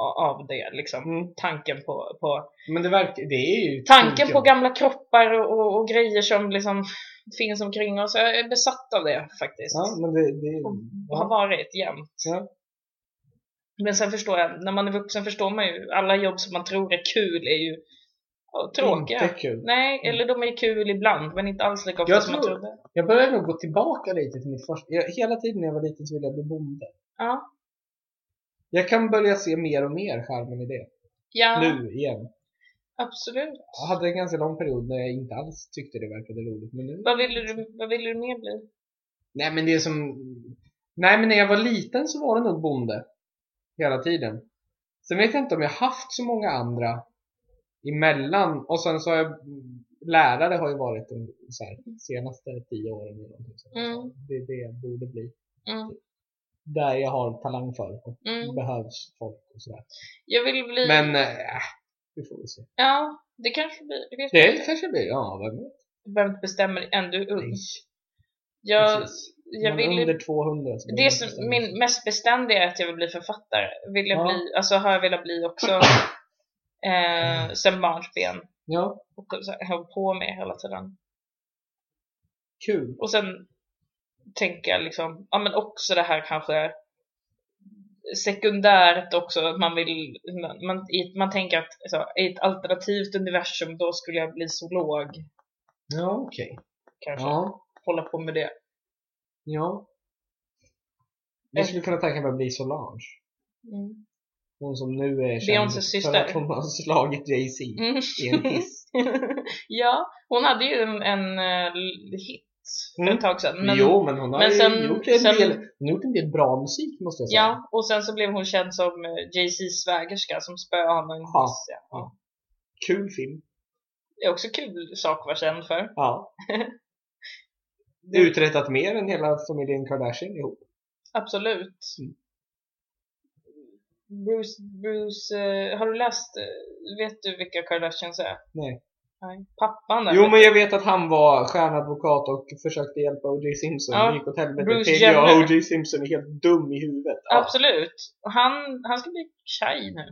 av det liksom. Mm. Tanken på, på Men det verkar, det är ju tanken på gamla kroppar och, och, och grejer som liksom finns omkring oss. Jag är besatt av det faktiskt. Ja, men det, det har ja. varit jämt. Ja. Men sen förstår jag, när man är vuxen förstår man ju, alla jobb som man tror är kul är ju ja, tråkiga. Inte kul. Nej, eller de är kul ibland, men inte alls lika ofta Jag som man tror- trodde. Jag börjar nog gå tillbaka lite till mitt första... Jag, hela tiden när jag var liten så ville jag bli bonde. Ja, Jag kan börja se mer och mer charmen i det. ja Nu igen. absolut. Jag hade en ganska lång period när jag inte alls tyckte det verkade roligt. Men nu... Vad ville du, vad ville du mer bli? Nej men det är som... Nej men när jag var liten så var det nog bonde. Hela tiden. Sen vet jag inte om jag haft så många andra emellan. Och sen så har jag... Lärare har ju varit de så här, senaste tio åren eller någonting sånt. Mm. Det är det jag borde bli. Mm, Där jag har talang för. Och mm. behövs folk och sådär. Jag vill bli... Men, äh, vi får väl se. Ja, det kanske blir... Det kanske Det blir. kanske blir, ja vem vet. Du behöver inte bestämma dig än, du är ung. Nej, Jag, precis. jag vill... under 200 så Det som min mest bestämda är att jag vill bli författare. Vill jag Ja. bli, alltså har jag velat bli också eh, sen barnsben. Ja, Och så höll på med hela tiden. kul. Och sen tänker jag liksom, ja men också det här kanske sekundärt också, att man vill, man, man, tänker att alltså, i ett alternativt universum då skulle jag bli zoolog Ja, okej. kanske. Ja, Hålla på med det. ja. Jag skulle kunna tänka mig att bli Solange. Mm. Hon som nu är känd för syster. att hon har slagit Jay-Z Mm. i en hiss. ja, hon hade ju en, en eh, hit för Mm. ett tag sedan. Men, jo, men hon har men sen- gjort en, sen- del, hon har gjort en del bra musik måste jag säga. Ja, och sen så blev hon känd som eh, Jay-Z's svägerska som spöade honom Ja. Ja. Ja. Kul film. Det är också kul sak att vara känd för. Ja. Uträttat mer än hela familjen Kardashian ihop. Absolut. Mm. Bruce, Bruce eh, har du läst, eh, vet du vilka Kardashians är? Nej. Nej. Pappan där. Jo, men jag vet att han var stjärnadvokat och försökte hjälpa O.J. Simpson. Ja, Det gick åt helvete. PGA. O.J. Simpson är helt dum i huvudet. Ja. Absolut. Och han, han ska bli tjej nu.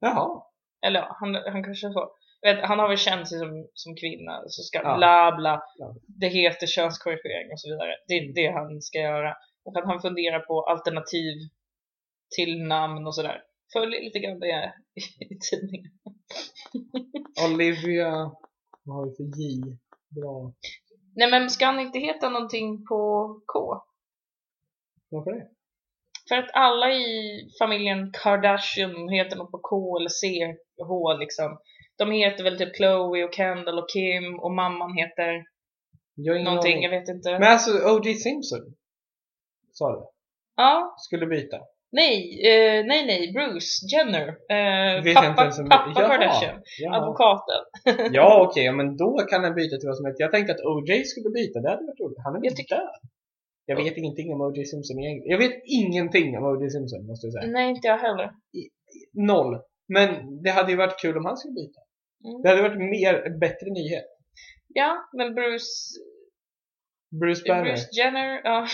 Jaha. Eller ja, han, han kanske får. Vet, han har väl känt sig som, som kvinna, så ska Ja. bla bla. Ja. Det heter könskorrigering och så vidare. Det är det han ska göra. Och att han funderar på alternativ till namn och sådär. Följ lite grann det i tidningen. Olivia, vad har vi för J? Bra. Nej men ska han inte heta någonting på K? Varför det? För att alla i familjen Kardashian heter något på K eller C, H liksom. De heter väl typ Chloe och Kendall och Kim och mamman heter Jag någonting, jag vet inte. Men alltså O.J. Simpson, sa du? Ja, Skulle byta? Nej, eh, nej, nej, Bruce Jenner. Eh, inte pappa ens om- pappa Jaha, Kardashian. jaha. Advokaten. Ja okej, ja, men då kan han byta till vad som helst. Jag tänkte att O.J. skulle byta, det hade varit roligt. Han är väl tycker- död? Jag vet ingenting om O.J. Simpson egentligen. Jag vet ingenting om O.J. Simpson måste jag säga. Nej, inte jag heller. Noll. Men det hade ju varit kul om han skulle byta. Mm. Det hade varit mer, bättre nyhet. Ja, men Bruce, Bruce Banner. Bruce Jenner, ja.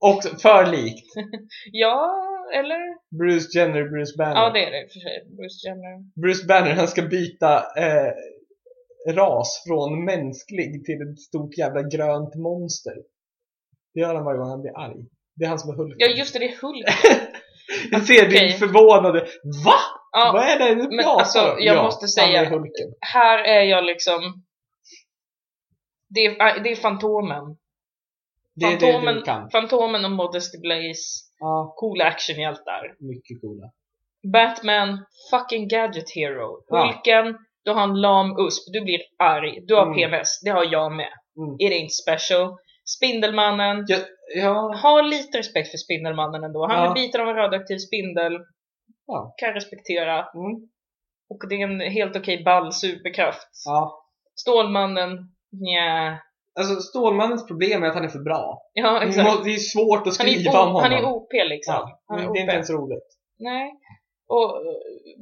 Och för likt. ja, eller? Bruce Jenner, Bruce Banner. Ja, det är det för sig. Bruce Jenner. Bruce Banner, han ska byta eh, ras från mänsklig till ett stort jävla grönt monster. Det gör han varje gång han blir arg. Det är han som är Hulken. Ja, just det, det är Hulk. Jag ser Okej. din förvånade VA? Ja, Vad är det du pratar alltså, om? jag ja, måste säga- är Hulken. här är jag liksom... Det är, det är Fantomen. Det är det du Fantomen, kan. Fantomen och Modesty Blaze. Ja, Coola actionhjältar. mycket coola. Batman, fucking gadget hero. Ja. Hulken, du har en lam usp, du blir arg. Du har Mm. PMS, det har jag med. Mm. It ain't special. Spindelmannen, Ja, ja, ha lite respekt för Spindelmannen ändå. Han Ja. blir biten av en radioaktiv spindel. Ja. Kan respektera. mm, Och det är en helt okej ball superkraft. ja. Stålmannen, nja. Alltså Stålmannens problem är att han är för bra. Ja, exakt. Det är svårt att Han är, skriva om honom. han är OP liksom. ja, Han är det OP. är inte ens roligt. Nej. Och,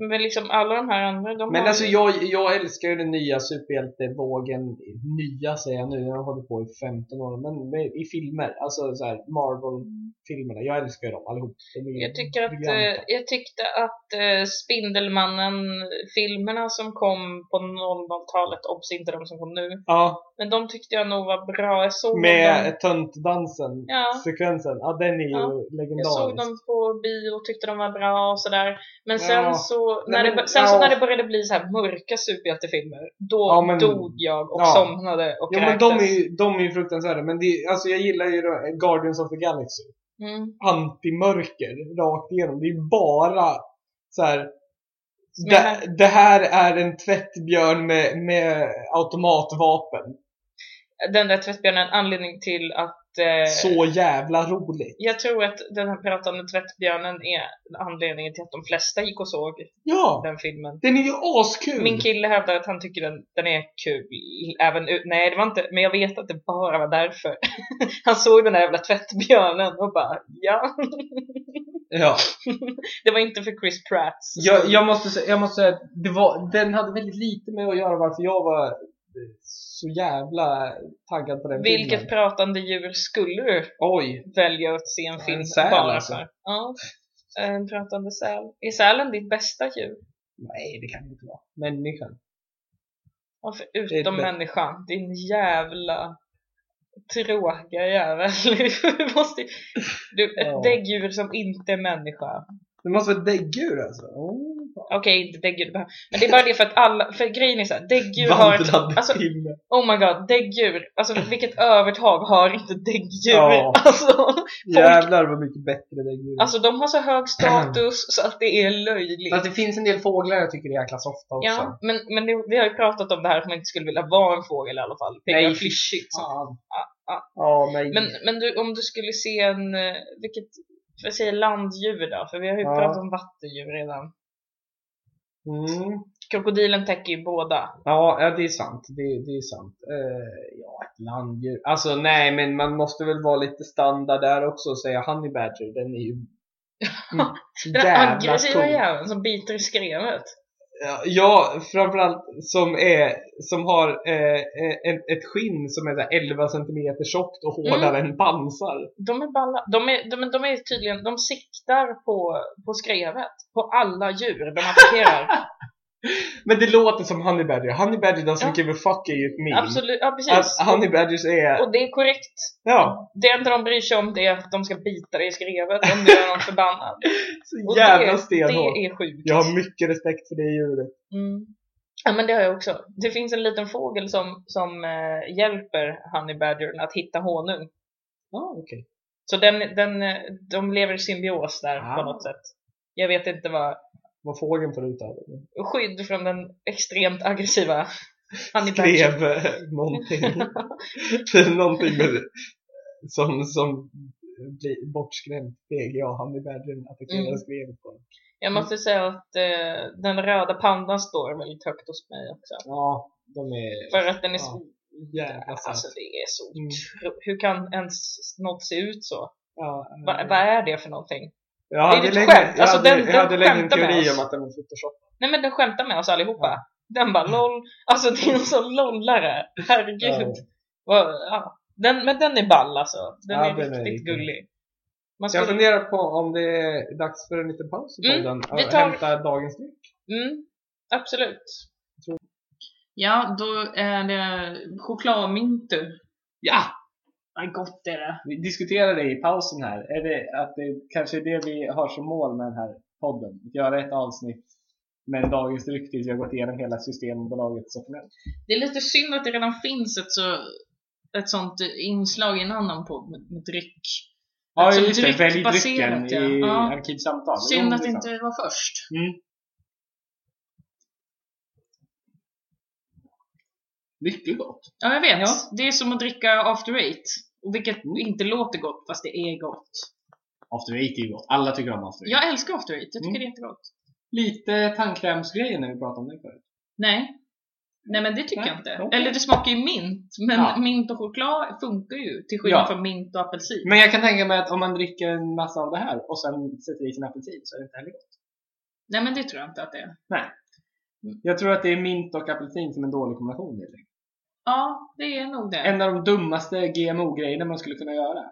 men liksom alla de här andra, de Men har alltså jag, jag älskar ju den nya superhjältevågen, nya säger jag nu, jag har hållit på i 15 år, men i filmer, alltså så här Marvel-filmerna, jag älskar ju dem allihop. De Jag tycker att, briljanta. eh, jag tyckte att eh, Spindelmannen-filmerna som kom på 00-talet, obs inte de som kom nu, Ja, men de tyckte jag nog var bra. Jag såg dem, med töntdansen, Ja. sekvensen, ja den är ju Ja. jag legendarisk. såg dem på bio och tyckte de var bra och sådär. Men sen Ja. så, Nej, när, men- det, sen så ja. när det började bli så här mörka superhjältefilmer, då Ja, men- dog jag och somnade och Ja men de är ju, de är ju fruktansvärda, men det, alltså jag gillar ju Guardians of the Galaxy. Mm. Antimörker rakt igenom. Det är bara så här. Det, det här är en tvättbjörn med, med automatvapen. Den där tvättbjörnen, anledning till att eh, Så jävla roligt. jag tror att den här pratande tvättbjörnen är anledningen till att de flesta gick och såg Ja, den filmen. den är ju askul. Min kille hävdar att han tycker den, den är kul. Även, nej, det var inte, men jag vet att det bara var därför. Han såg den där jävla tvättbjörnen och bara, ja. Ja. Det var inte för Chris Pratt. Jag, jag, måste, säga- jag måste säga att det var, den hade väldigt lite med att göra varför jag var så jävla taggad på den Vilket filmen. pratande djur skulle du Oj. välja att se en film En säl, bara alltså. för? Ja, en pratande säl. Är sälen ditt bästa djur? Nej, det kan det inte vara. Människan. Det är det- människan. Din jävla tråkiga jävel. Du måste, du, ett Ja. däggdjur som inte är människa. Det måste vara däggdjur alltså. Oh. Okej, inte däggdjur. Men det är bara det för att alla, för grejen är såhär, däggdjur har ett, alltså, oh my god, däggdjur. Alltså vilket övertag har inte däggdjur? Ja. Alltså, Jävlar vad mycket bättre däggdjur. alltså de har så hög status så att det är löjligt. Fast det finns en del fåglar jag tycker är jäkla softa också. Ja, men, men det, vi har ju pratat om det här att man inte skulle vilja vara en fågel i alla fall. Det är Nej, klyschigt. Ja. Ja, nej. Men, men du, om du skulle se en, eh, vilket, för jag säger landdjur då, för vi har ju Ja. pratat om vattendjur redan. Mm. Krokodilen täcker ju båda. Ja, ja, det är sant. Det, det är sant. Eh, ja, ett landdjur. Alltså nej, men man måste väl vara lite standard där också och säga honey badger. Den är ju Den aggressiva jäveln som biter i skrevet. Ja, framförallt som är som har eh, ett, ett skinn som är så här 11 cm tjockt och hårdare än pansar. De är balla. De är, de, de är tydligen, de siktar på, på skrevet. På alla djur de attackerar. Men det låter som Honey Badger. Honey Badger doesn't Ja. give a fuck är ju ett meme. Absolut, ja precis. Att Honey Badgers är... Och det är korrekt. Ja, Det enda de bryr sig om det är att de ska bita dig i skrevet om du är någon förbannad. så Och jävla det, stenhårt. det är sjukt. Jag har mycket respekt för det djuret. Mm. Ja men det har jag också. Det finns en liten fågel som, som eh, hjälper Honey Badgern att hitta honung. Ja, okej. Så den, den, eh, de lever i symbios där Ah. på något sätt. Jag vet inte vad, Vad fågeln får ut av det. skydd från den extremt aggressiva. Skrev eh, någonting. någonting med som, som blir bortskrämt. PGA, Honey Badger attackerar Mm. skrevet på den. Jag måste säga att eh, den röda pandan står väldigt högt hos mig också. Ja, de är... För att den är Ja, så... Jävla söt. Alltså det är så Mm. Hur kan ens något se ut så? Ja, Va, eh, vad är det för någonting? Jag det är hade länge, skämt. jag Alltså, hade, den- jag den hade länge en teori om att den var photoshopad. Nej men den skämtar med oss allihopa. Den bara LOL. Alltså det är en sån lollare. Herregud. Vad- Ja. Den, men den är ball alltså. Den Ja, är den är riktigt riktigt- gullig. Man Så jag skulle... funderar på om det är dags för en liten paus i Mm, podden och vi tar- hämta dagens dryck. Mm, absolut. Ja, då är det chokladmintu. Ja! Vad gott är det. Vi diskuterade i pausen här, är det att det kanske är det vi har som mål med den här podden? Att göra ett avsnitt med en dagens dryck tills vi har gått igenom hela Systembolagets sortiment. Det är lite synd att det redan finns ett, så, ett sånt inslag i en annan podd med, med dryck. Ja, Alltså, just det. Välj drycken i ja. Ja. Arkivsamtal. Synd att det inte var först. Mm. Mycket gott. Ja, jag vet. Ja. Det är som att dricka After Eight. Vilket inte låter gott, fast det är gott. After Eight är ju gott. Alla tycker om After Eight. Jag älskar After Eight. Jag tycker Mm. det är jättegott. Lite tandkrämsgrejer när vi pratade om det förut. Nej. Nej men det tycker Nej, jag inte. okej. Eller det smakar ju mint. Men Ja. mint och choklad funkar ju. Till skillnad Ja. från mint och apelsin. Men jag kan tänka mig att om man dricker en massa av det här och sen sätter i sin apelsin så är det inte heller gott. Nej men det tror jag inte att det är. Nej. Jag tror att det är mint och apelsin som en dålig kombination helt enkelt. Ja, det är nog det. En av de dummaste GMO-grejerna man skulle kunna göra.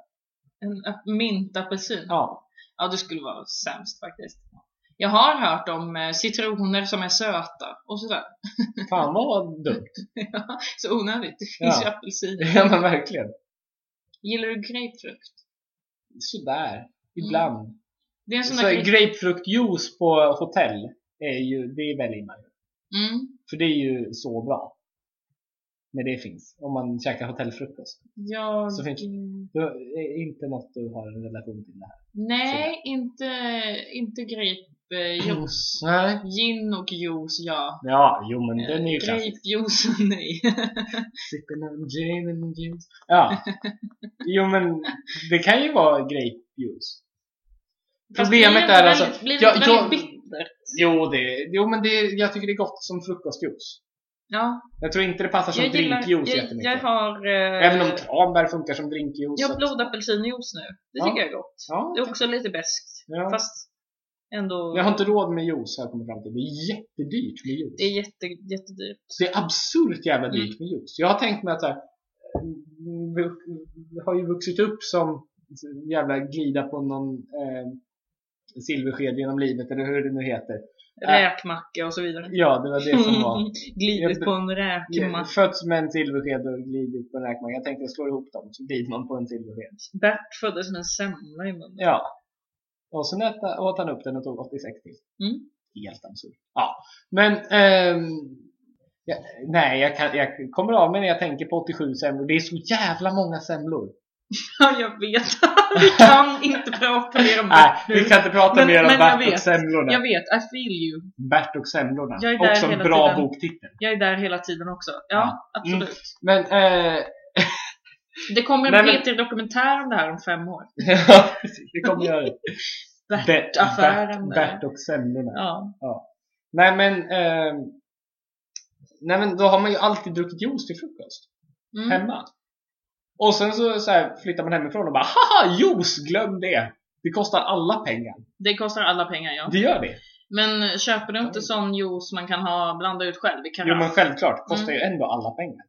En ap- mint-apelsin. Ja. Ja, det skulle vara sämst faktiskt. Jag har hört om eh, citroner som är söta och sådär. Fan vad dumt. Så onödigt. Det finns Ja. ju apelsin. ja men verkligen. Gillar du grapefrukt? Sådär. Ibland. Det är en sån Så grapefruktjuice på hotell är ju, det väljer man ju. Mm. För det är ju så bra. När det finns. Om man käkar hotellfrukost. Jag... Så finns- Det är inte något du har en relation till det här. Nej, inte, inte grapejuice. Nej. Gin och juice, ja. Ja, jo men den är ju klassisk. Grapejuice, nej. Sipping on gin and juice. Ja. Jo men det kan ju vara grapejuice. Problemet är alltså... Blir det jag, väldigt jag, bittert? jo, det, jo men det, jag tycker det är gott som frukostjuice. Ja. Jag tror inte det passar som Jag gillar... drinkjuice Jag, jättemycket. jag har... Eh, Även om tranbär funkar som drinkjuice. jag har blodapelsinjuice nu. Det Ja. tycker jag är gott. Ja, Det är också lite beskt. Ja. Fast ändå... Jag har inte råd med juice har jag kommit fram till. Det är jättedyrt med juice. Det är jätte, jättedyrt. Det är absurt jävla Mm. dyrt med juice. Jag har tänkt mig att här, mm, vi vi har ju vuxit upp som jävla glida på någon eh, silversked genom livet eller hur det nu heter. Räkmacka och så vidare. Ja, det var det som var. Glidit Jag- på en Jag räkmacka. Fötts med en silversked och glidit på en räkmacka. Jag tänkte slå ihop dem så glider man på en silversked. Bert föddes med en semla i munnen. Ja. Och sen åt han upp den och tog 86 till. Mm. Helt absurt. Ja, men ehm, ja, nej, jag, kan, jag kommer av mig när jag tänker på 87 semlor. Det är så jävla många semlor. Ja, jag vet. Vi kan inte prata mer om Nej, det vi kan inte prata Men- mer om men jag Bert och vet. semlorna. Jag vet, I feel you. Bert och semlorna. Jag är där Också en hela bra tiden. boktitel. Jag är där hela tiden också. Ja, Ja. absolut. Men, eh, Det kommer en P3-dokumentär om det här om fem år. ja, det kommer jag göra. Bert-affären. Bert, Bert och semlorna. Ja. Nej men, ehm, nej men då har man ju alltid druckit juice till frukost. Mm. hemma. Och sen så, så här, flyttar man hemifrån och bara haha juice, glöm det! Det kostar alla pengar. Det kostar alla pengar, ja. Det gör det. Men köper du inte sån juice man kan ha, blanda ut själv i Jo men självklart, kostar ju ändå alla pengar.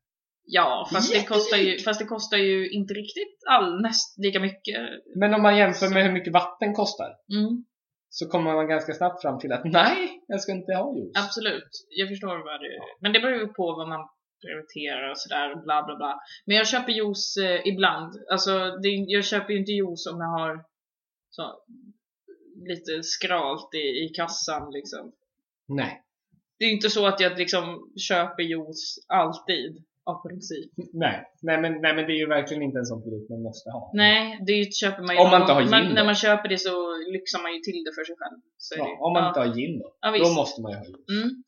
Ja, fast det, kostar ju, fast det kostar ju inte riktigt all, näst lika mycket. Men om man jämför med hur mycket vatten kostar. Mm. så kommer man ganska snabbt fram till att nej, jag ska inte ha juice. Absolut, jag förstår vad du... Men det beror ju på vad man prioriterar och sådär, bla bla bla. Men jag köper juice eh, ibland. Alltså, det, jag köper ju inte juice om jag har så, lite skralt i, i kassan liksom. Nej. Det är inte så att jag liksom köper juice alltid av princip. Nej. Nej, men, nej, men det är ju verkligen inte en sån produkt man måste ha. Nej, det köper man ju Om man inte har gin man? När man köper det så lyxar man ju till det för sig själv. Är det. Ja, om man ja. inte har gin då. Ja, då måste man ju ha juice. Mm.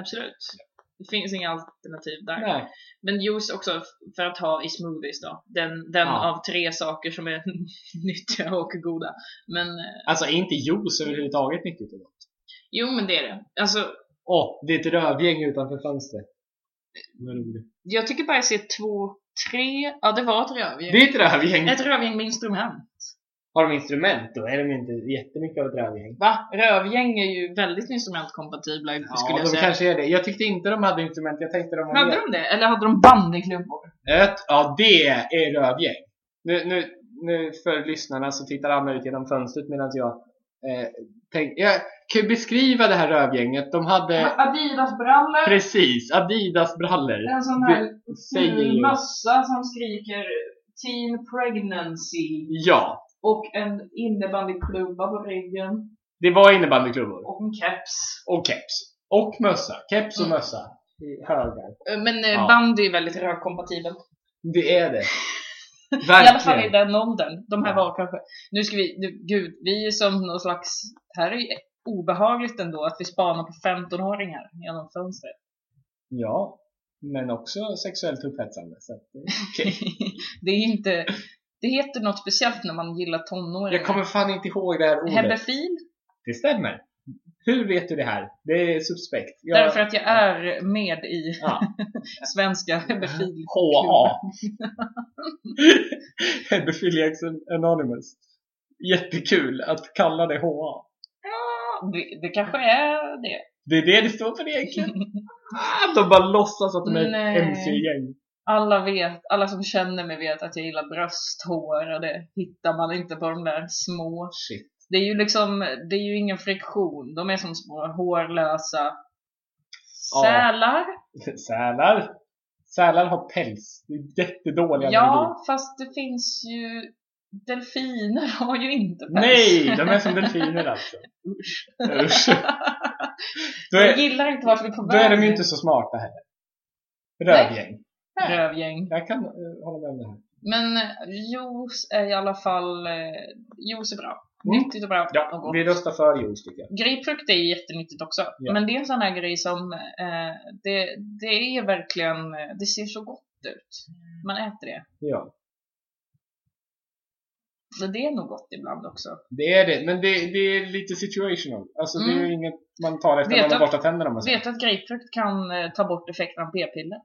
Absolut. Det finns inga alternativ där. Nej. Men juice också för att ha i smoothies då. Den, den Ja. av tre saker som är nyttiga och goda. Men eh, Alltså är inte juice överhuvudtaget nyttigt och gott? jo, men det är det. Alltså, Åh, det är ett rövgäng utanför fönstret. Jag tycker bara jag ser två, tre, ja det var ett rövgäng. Det är ett rövgäng. Ett rövgäng med instrument. Har de instrument då är de inte jättemycket av ett rövgäng. Va? Rövgäng är ju väldigt instrumentkompatibla Ja, skulle jag de säga. kanske är det. Jag tyckte inte de hade instrument. Jag tänkte de Hade mer- de det? Eller hade de bandyklubbor? Ett, ja, det är rövgäng. Nu, nu, nu för lyssnarna så tittar Anna ut genom fönstret medan jag eh, tänk, Jag kan ju beskriva det här rövgänget. De hade Adidas-brallor. precis Adidas-brallor. En sån här ful mössa som skriker Teen Pregnancy. Ja, Och en innebandyklubba på ryggen. det var innebandyklubbor. Och en keps. Och keps. Och mössa. Keps och Mm. mössa. I högar. Men eh, Ja. bandy är väldigt rörkompatibelt. Det är det. I alla fall i Verkligen. den åldern. De här Ja. var kanske... Nu ska vi... Nu, gud, vi är som någon slags... Här är ju obehagligt ändå att vi spanar på 15-åringar genom fönstret. Ja. Men också sexuellt upphetsande. Så att, det är okej. det är inte... Det heter något speciellt när man gillar tonåringar. Jag kommer fan inte ihåg det här ordet. Hebefil? Det stämmer. Hur vet du det här? Det är suspekt. Jag- Därför att jag är med i Ja. svenska hebefil. HA. Hebephiliacs Anonymous. Jättekul att kalla det HA. Ja, det, det kanske är det. Det är det det står för egentligen. Att de bara låtsas att de är ett MC-gäng. Alla vet, alla som känner mig vet att jag gillar brösthår och det hittar man inte på de där små. Shit. Det är ju liksom, det är ju ingen friktion. De är som små hårlösa Ja. sälar. Sälar. Sälar har päls. Det är jättedålig allergi. Ja, fast det finns ju delfiner har ju inte päls. Nej, de är som delfiner alltså. Usch. Usch. Då Jag är, gillar inte vart vi är på då är de väg. ju inte så smarta heller. Rövgäng. Rövgäng. Jag kan eh, hålla med om det här. Men eh, juice är i alla fall, eh, juice är bra. Mm. Nyttigt och bra. och Ja, gott. vi röstar för juice tycker jag. Grapefrukt är jättenyttigt också. Ja. Men det är en sån här grej som, eh, det, det är verkligen, eh, det ser så gott ut. Man äter det. Ja, Så det är nog gott ibland också. det är det. Men det, det är lite situational. Alltså det är Mm. ju inget man tar efter Vet man har borstat tänderna. Vet du att grapefrukt kan ta bort effekten av p-piller?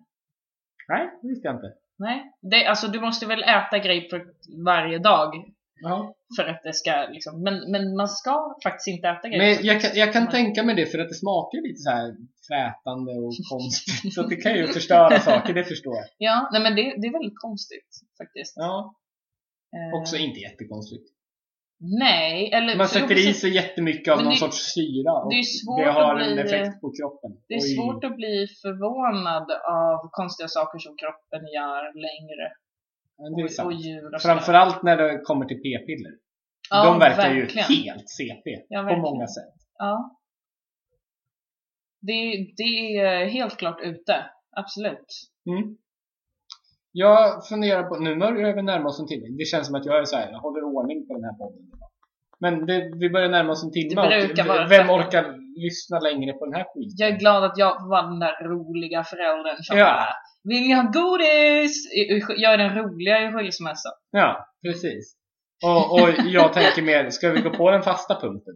Nej, det visste jag inte. Nej. Det, alltså du måste väl äta grapefrukt varje dag Jaha. för att det ska liksom, men, men man ska faktiskt inte äta Men grapefrukt. jag kan, jag kan tänka mig det för att det smakar lite så här frätande och konstigt. så det kan ju förstöra saker, det förstår jag. Ja, nej men det, det är väldigt konstigt faktiskt. Ja, Eh, också inte jättekonstigt. Nej, eller... Man sätter i sig jättemycket av någon det- sorts syra och det är svårt det har att en bli- effekt på kroppen. Det är svårt att bli förvånad av konstiga saker som kroppen gör längre. Det är Och, och sant. djur och. Framförallt när det kommer till p-piller. Ja, De verkar verkligen. ju helt CP Ja, på många sätt. Ja. Det, det är helt klart ute. Absolut. Mm. Jag funderar på, nu börjar vi närma oss en timme. Det känns som att jag är så här, jag håller ordning på den här podden. Men det, vi börjar närma oss en timme och vem orkar lyssna längre på den här skiten? Jag är glad att jag var den där roliga föräldern som Ja. bara Vill ni ha godis? Jag är den roliga i skilsmässan. Ja, precis. Och, och jag tänker mer, ska vi gå på den fasta punkten?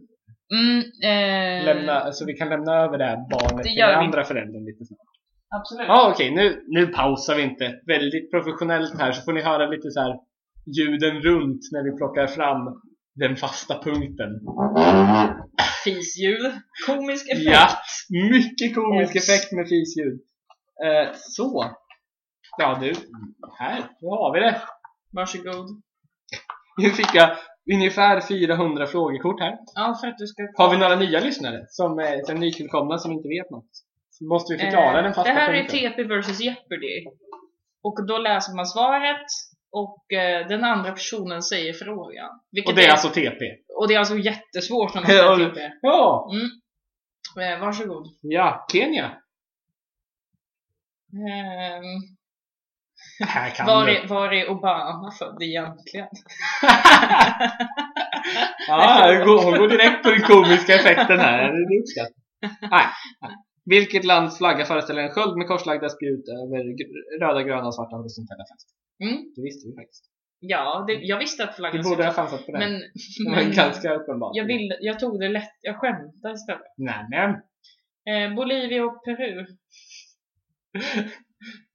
Mm, eh, Lämna, så vi kan lämna över det här barnet Det till den vi. andra föräldern lite snart. Absolut. Ja okej, nu, nu pausar vi inte. Väldigt professionellt här så får ni höra lite så här ljuden runt när vi plockar fram den fasta punkten. Fisljud. Komisk effekt. Ja, mycket komisk Yes. effekt med fisljud. Eh, så. Ja du, här, nu har vi det. Varsågod. Nu fick jag ungefär 400 frågekort här. Ja, för att du ska... Har vi några nya lyssnare som är nytillkomna som inte vet något? Måste vi förklara Eh, den fasta Det här är punkten. TP versus Jeopardy. Och då läser man svaret och eh, den andra personen säger frågan. Och det är alltså TP. och det är alltså jättesvårt när man Ja, säger TP. Ja! Mm. Eh, varsågod. Ja, Kenya. Här kan var, du. är, var är Obama född egentligen? Ja, hon går, direkt på den komiska effekten här. Det är. Nej. Nej. Vilket lands flagga föreställer en sköld med korslagda spjut över röda, gröna och svarta horisontella fält? Mm. Det visste vi faktiskt. Ja, det, jag visste att flaggan Vi borde ha chansat på det. Men, det var men ganska uppenbart. jag, vill, jag tog det lätt. Jag skämtade istället. Nej, men. Eh, Bolivia och Peru.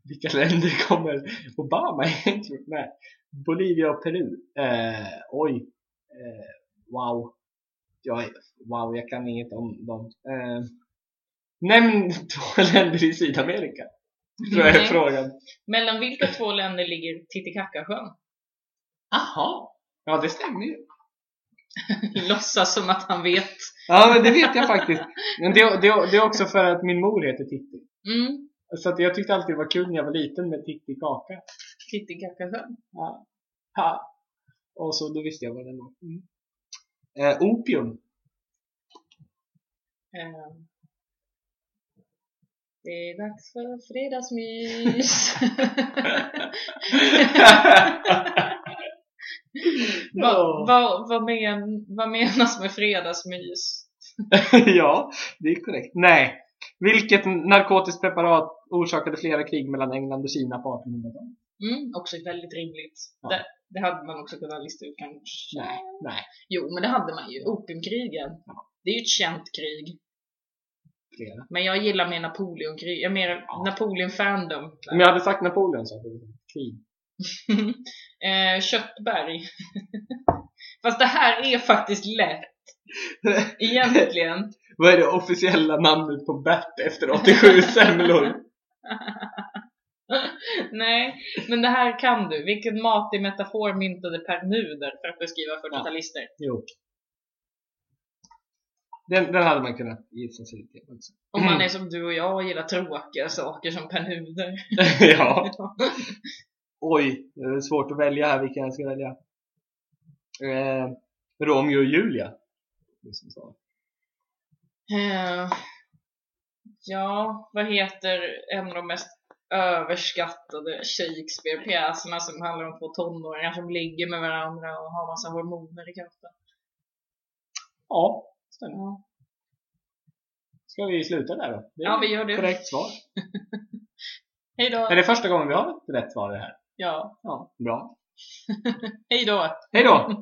Vilka länder kommer Obama egentligen? Nej. Bolivia och Peru. Eh, oj. Eh, wow. Jag, wow, jag kan inget om dem. Eh, nämn två länder i Sydamerika. Tror jag är Nej. frågan. Mellan vilka två länder ligger Titicacasjön? Aha. Ja, det stämmer ju. Låtsas som att han vet. Ja, men det vet jag faktiskt. Men det, det, det är också för att min mor heter Titti. Mm, Så att jag tyckte alltid det var kul när jag var liten med Titti Kaka. Titicacasjön. Ja. Ha. Och så då visste jag vad den var. Mm. Eh, opium. Eh, det är dags för fredagsmys. vad, vad, vad, men, vad menas med fredagsmys? ja, det är korrekt. Nej. Vilket narkotiskt preparat orsakade flera krig mellan England och Kina på 1800-talet? Mm, också väldigt rimligt. Ja. Det, det hade man också kunnat lista ut kanske. Nej, nej. Jo, men det hade man ju. Opiumkrigen. Ja. Det är ju ett känt krig. Flera. Men jag gillar mer Napoleonkrig. Jag är mer Ja. Napoleon-fandom. Om jag hade sagt Napoleon så hade det krig. eh, Köttberg. Fast det här är faktiskt lätt. Egentligen. Vad är det officiella namnet på Bert efter 87 semlor? Nej, men det här kan du. Vilken matig metafor myntade Per Nuder för att beskriva 40-talister? Jo. Den, den hade man kunnat gissa sig till också. Om man är som du och jag och gillar tråkiga saker som Per Nuder. ja. Oj, det är svårt att välja här vilken jag ska välja. Eh, Romeo och Julia. Eh, ja, vad heter en av de mest överskattade Shakespeare-pjäserna som handlar om två tonåringar som ligger med varandra och har massa hormoner i kroppen? Ja, stämmer. Ja, Ska vi sluta där då? Det är ja vi gör det. korrekt svar. Hej då! Är det första gången vi har ett rätt svar i det här? Ja, Ja, bra. hej då! Hej då!